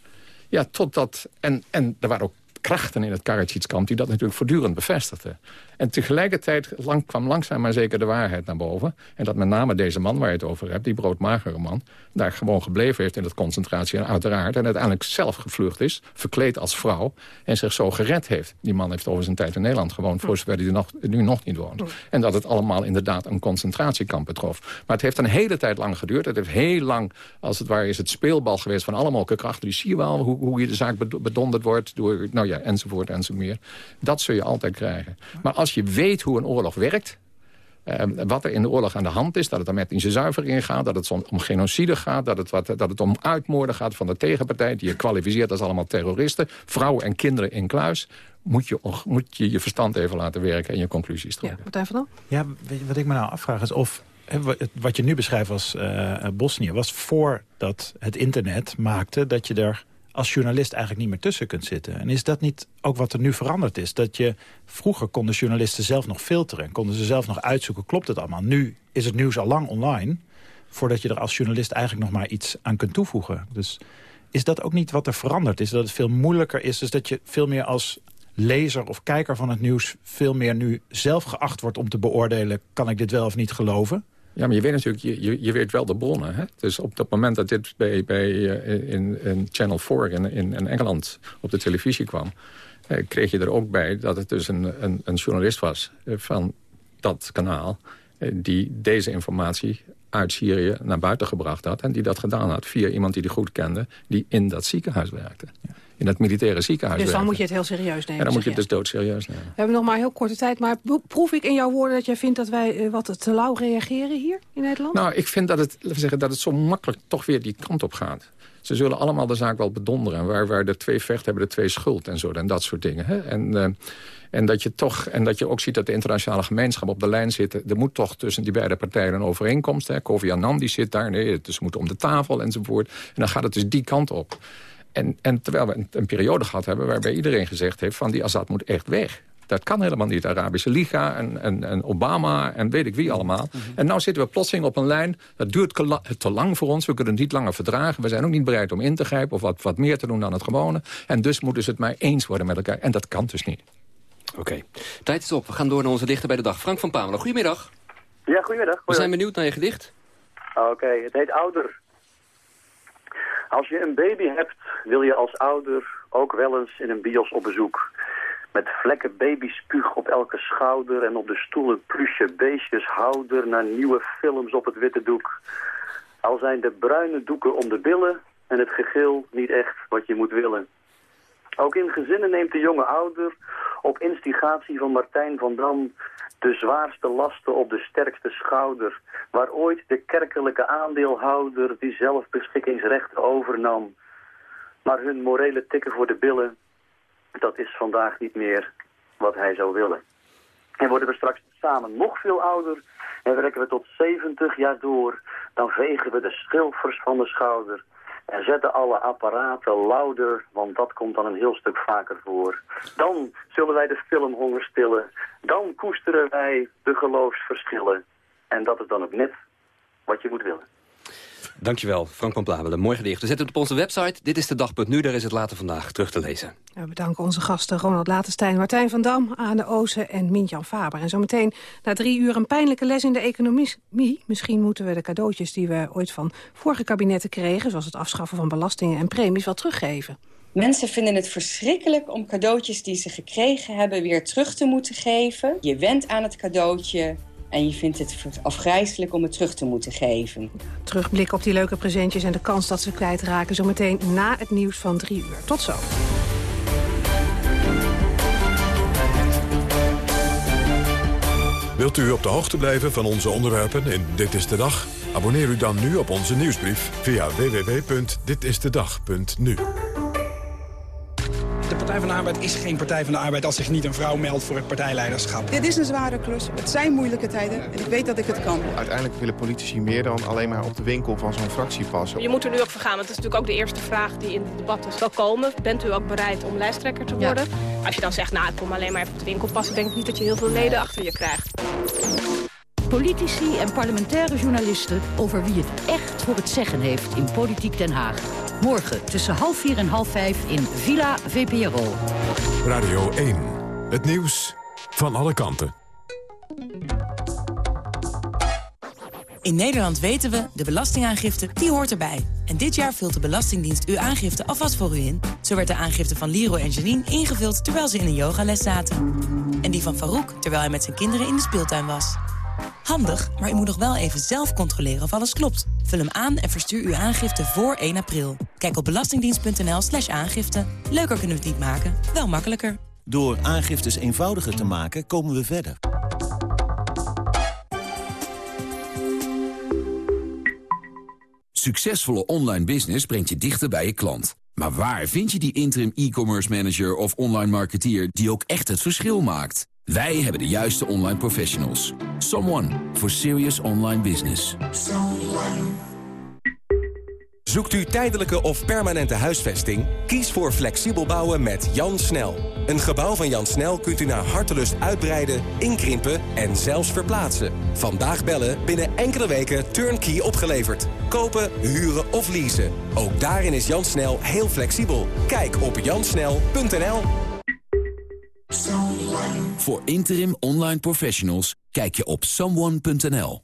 Ja, totdat... En, en er waren ook krachten in het Karadzic-kamp... die dat natuurlijk voortdurend bevestigden. En tegelijkertijd lang, kwam langzaam maar zeker de waarheid naar boven. En dat met name deze man waar je het over hebt, die broodmagere man... daar gewoon gebleven heeft in dat concentratie en uiteraard... en uiteindelijk zelf gevlucht is, verkleed als vrouw... en zich zo gered heeft. Die man heeft over zijn tijd in Nederland gewoond... voor zover hij nog, nu nog niet woont. En dat het allemaal inderdaad een concentratiekamp betrof. Maar het heeft een hele tijd lang geduurd. Het heeft heel lang, als het ware, is het speelbal geweest... van allemaal krachten. Die zie je wel hoe, hoe je de zaak bedonderd wordt... door, nou ja, enzovoort enzovoort meer. Dat zul je altijd krijgen. Maar als je weet hoe een oorlog werkt... Uh, wat er in de oorlog aan de hand is, dat het met in zuivering gaat... dat het om genocide gaat, dat het, wat, dat het om uitmoorden gaat van de tegenpartij... die je kwalificeert als allemaal terroristen, vrouwen en kinderen in kluis... moet je moet je, je verstand even laten werken en je conclusies trekken. Ja, Martijn van Dan? Ja, wat ik me nou afvraag is of... Wat je nu beschrijft als uh, Bosnië was voordat het internet maakte... dat je er als journalist eigenlijk niet meer tussen kunt zitten. En is dat niet ook wat er nu veranderd is? Dat je vroeger konden journalisten zelf nog filteren... konden ze zelf nog uitzoeken, klopt het allemaal? Nu is het nieuws al lang online... voordat je er als journalist eigenlijk nog maar iets aan kunt toevoegen. Dus is dat ook niet wat er veranderd is? Dat het veel moeilijker is, dus dat je veel meer als lezer of kijker van het nieuws... veel meer nu zelf geacht wordt om te beoordelen... kan ik dit wel of niet geloven? Ja, maar je weet natuurlijk, je, je weet wel de bronnen. Hè? Dus op het moment dat dit bij, bij, uh, in, in Channel 4 in, in, Engeland op de televisie kwam... Uh, kreeg je er ook bij dat het dus een, een, een journalist was uh, van dat kanaal... die deze informatie uit Syrië naar buiten gebracht had... en die dat gedaan had via iemand die hij goed kende... die in dat ziekenhuis werkte. In dat militaire ziekenhuis Dus dan moet je het heel serieus nemen. En dan moet je het dus doodserieus nemen. We hebben nog maar heel korte tijd, maar proef ik in jouw woorden dat jij vindt dat wij eh, wat te lauw reageren hier in Nederland? Nou, ik vind dat het, laten we zeggen, dat het zo makkelijk toch weer die kant op gaat. Ze zullen allemaal de zaak wel bedonderen. Waar, waar de twee vecht hebben de twee schuld en zo. En dat soort dingen. Hè? En, uh, en, dat je toch, en dat je ook ziet dat de internationale gemeenschap op de lijn zit. Er moet toch tussen die beide partijen een overeenkomst. Hè? Kofi Annan die zit daar. Nee, dus moet om de tafel enzovoort. En dan gaat het dus die kant op. En, en terwijl we een, een periode gehad hebben waarbij iedereen gezegd heeft... van die Assad moet echt weg. Dat kan helemaal niet. De Arabische Liga en, en, en Obama en weet ik wie allemaal. En nou zitten we plotseling op een lijn. Dat duurt te lang voor ons. We kunnen het niet langer verdragen. We zijn ook niet bereid om in te grijpen of wat, wat meer te doen dan het gewone. En dus moeten ze het maar eens worden met elkaar. En dat kan dus niet. Oké. Okay. Tijd is op. We gaan door naar onze dichter bij de dag. Frank van Pamela, goedemiddag. Ja, goedemiddag. We zijn benieuwd naar je gedicht. Oké, okay. het heet Ouder. Als je een baby hebt, wil je als ouder ook wel eens in een bios op bezoek. Met vlekken babyspuug op elke schouder en op de stoel een plusje beestjes houder naar nieuwe films op het witte doek. Al zijn de bruine doeken om de billen en het gegil niet echt wat je moet willen. Ook in gezinnen neemt de jonge ouder op instigatie van Martijn van Dam de zwaarste lasten op de sterkste schouder, waar ooit de kerkelijke aandeelhouder die zelf beschikkingsrechten overnam. Maar hun morele tikken voor de billen, dat is vandaag niet meer wat hij zou willen. En worden we straks samen nog veel ouder en werken we tot 70 jaar door, dan vegen we de schilfers van de schouder en zetten alle apparaten louder, want dat komt dan een heel stuk vaker voor. Dan zullen wij de filmhonger stillen. Dan koesteren wij de geloofsverschillen. En dat is dan ook net wat je moet willen. Dankjewel, Frank van Blavelen. Mooi gedicht. We zetten het op onze website. Dit is de dag.nu. Daar is het later vandaag terug te lezen. We bedanken onze gasten Ronald Latenstein, Martijn van Dam, Anne Ozen en Mintjan Faber. En zometeen na drie uur een pijnlijke les in de economie. Misschien moeten we de cadeautjes die we ooit van vorige kabinetten kregen... zoals het afschaffen van belastingen en premies, wel teruggeven. Mensen vinden het verschrikkelijk om cadeautjes die ze gekregen hebben... weer terug te moeten geven. Je went aan het cadeautje, en je vindt het afgrijzelijk om het terug te moeten geven. Terugblik op die leuke presentjes en de kans dat ze kwijtraken... zometeen na het nieuws van drie uur. Tot zo. Wilt u op de hoogte blijven van onze onderwerpen in Dit is de Dag? Abonneer u dan nu op onze nieuwsbrief via www.ditistedag.nu. De Partij van de Arbeid is geen Partij van de Arbeid als zich niet een vrouw meldt voor het partijleiderschap. Dit is een zware klus. Het zijn moeilijke tijden en ik weet dat ik het kan. Uiteindelijk willen politici meer dan alleen maar op de winkel van zo'n fractie passen. Je moet er nu ook voor gaan, want dat is natuurlijk ook de eerste vraag die in het debat zal komen. Bent u ook bereid om lijsttrekker te worden? Ja. Als je dan zegt, nou ik kom alleen maar even op de winkel passen, denk ik niet dat je heel veel leden achter je krijgt. Politici en parlementaire journalisten over wie het echt voor het zeggen heeft in Politiek Den Haag. Morgen tussen half vier en half vijf in Villa VPRO. Radio 1. Het nieuws van alle kanten. In Nederland weten we, de belastingaangifte, die hoort erbij. En dit jaar vult de Belastingdienst uw aangifte alvast voor u in. Zo werd de aangifte van Leroy en Janine ingevuld terwijl ze in een yogales zaten. En die van Farouk terwijl hij met zijn kinderen in de speeltuin was. Handig, maar u moet nog wel even zelf controleren of alles klopt. Vul hem aan en verstuur uw aangifte voor 1 april. Kijk op belastingdienst.nl slash aangifte. Leuker kunnen we het niet maken, wel makkelijker. Door aangiftes eenvoudiger te maken, komen we verder. Succesvolle online business brengt je dichter bij je klant. Maar waar vind je die interim e-commerce manager of online marketeer... die ook echt het verschil maakt? Wij hebben de juiste online professionals. Someone for serious online business. Zoekt u tijdelijke of permanente huisvesting? Kies voor flexibel bouwen met Jan Snel. Een gebouw van Jan Snel kunt u naar hartelust uitbreiden, inkrimpen en zelfs verplaatsen. Vandaag bellen, binnen enkele weken turnkey opgeleverd. Kopen, huren of leasen. Ook daarin is Jan Snel heel flexibel. Kijk op jansnel.nl. Voor interim online professionals kijk je op someone.nl.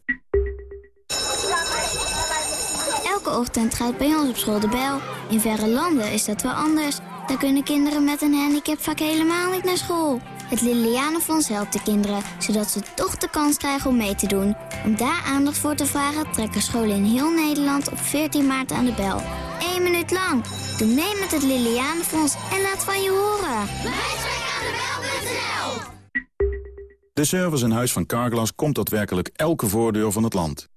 Elke ochtend gaat bij ons op school de bel. In verre landen is dat wel anders. Daar kunnen kinderen met een handicap vaak helemaal niet naar school. Het Lilianenfonds helpt de kinderen, zodat ze toch de kans krijgen om mee te doen. Om daar aandacht voor te vragen trekken scholen in heel Nederland op 14 maart aan de bel. Eén minuut lang. Doe mee met het Lilianenfonds en laat van je horen. De service in huis van Carglass komt daadwerkelijk elke voordeur van het land.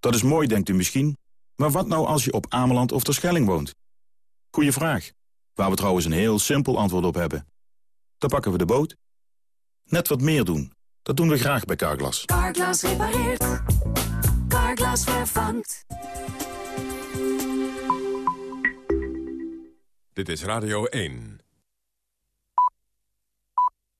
Dat is mooi, denkt u misschien. Maar wat nou als je op Ameland of Terschelling woont? Goeie vraag. Waar we trouwens een heel simpel antwoord op hebben. Dan pakken we de boot. Net wat meer doen. Dat doen we graag bij Carglass. Carglass repareert. Carglass vervangt. Dit is Radio 1.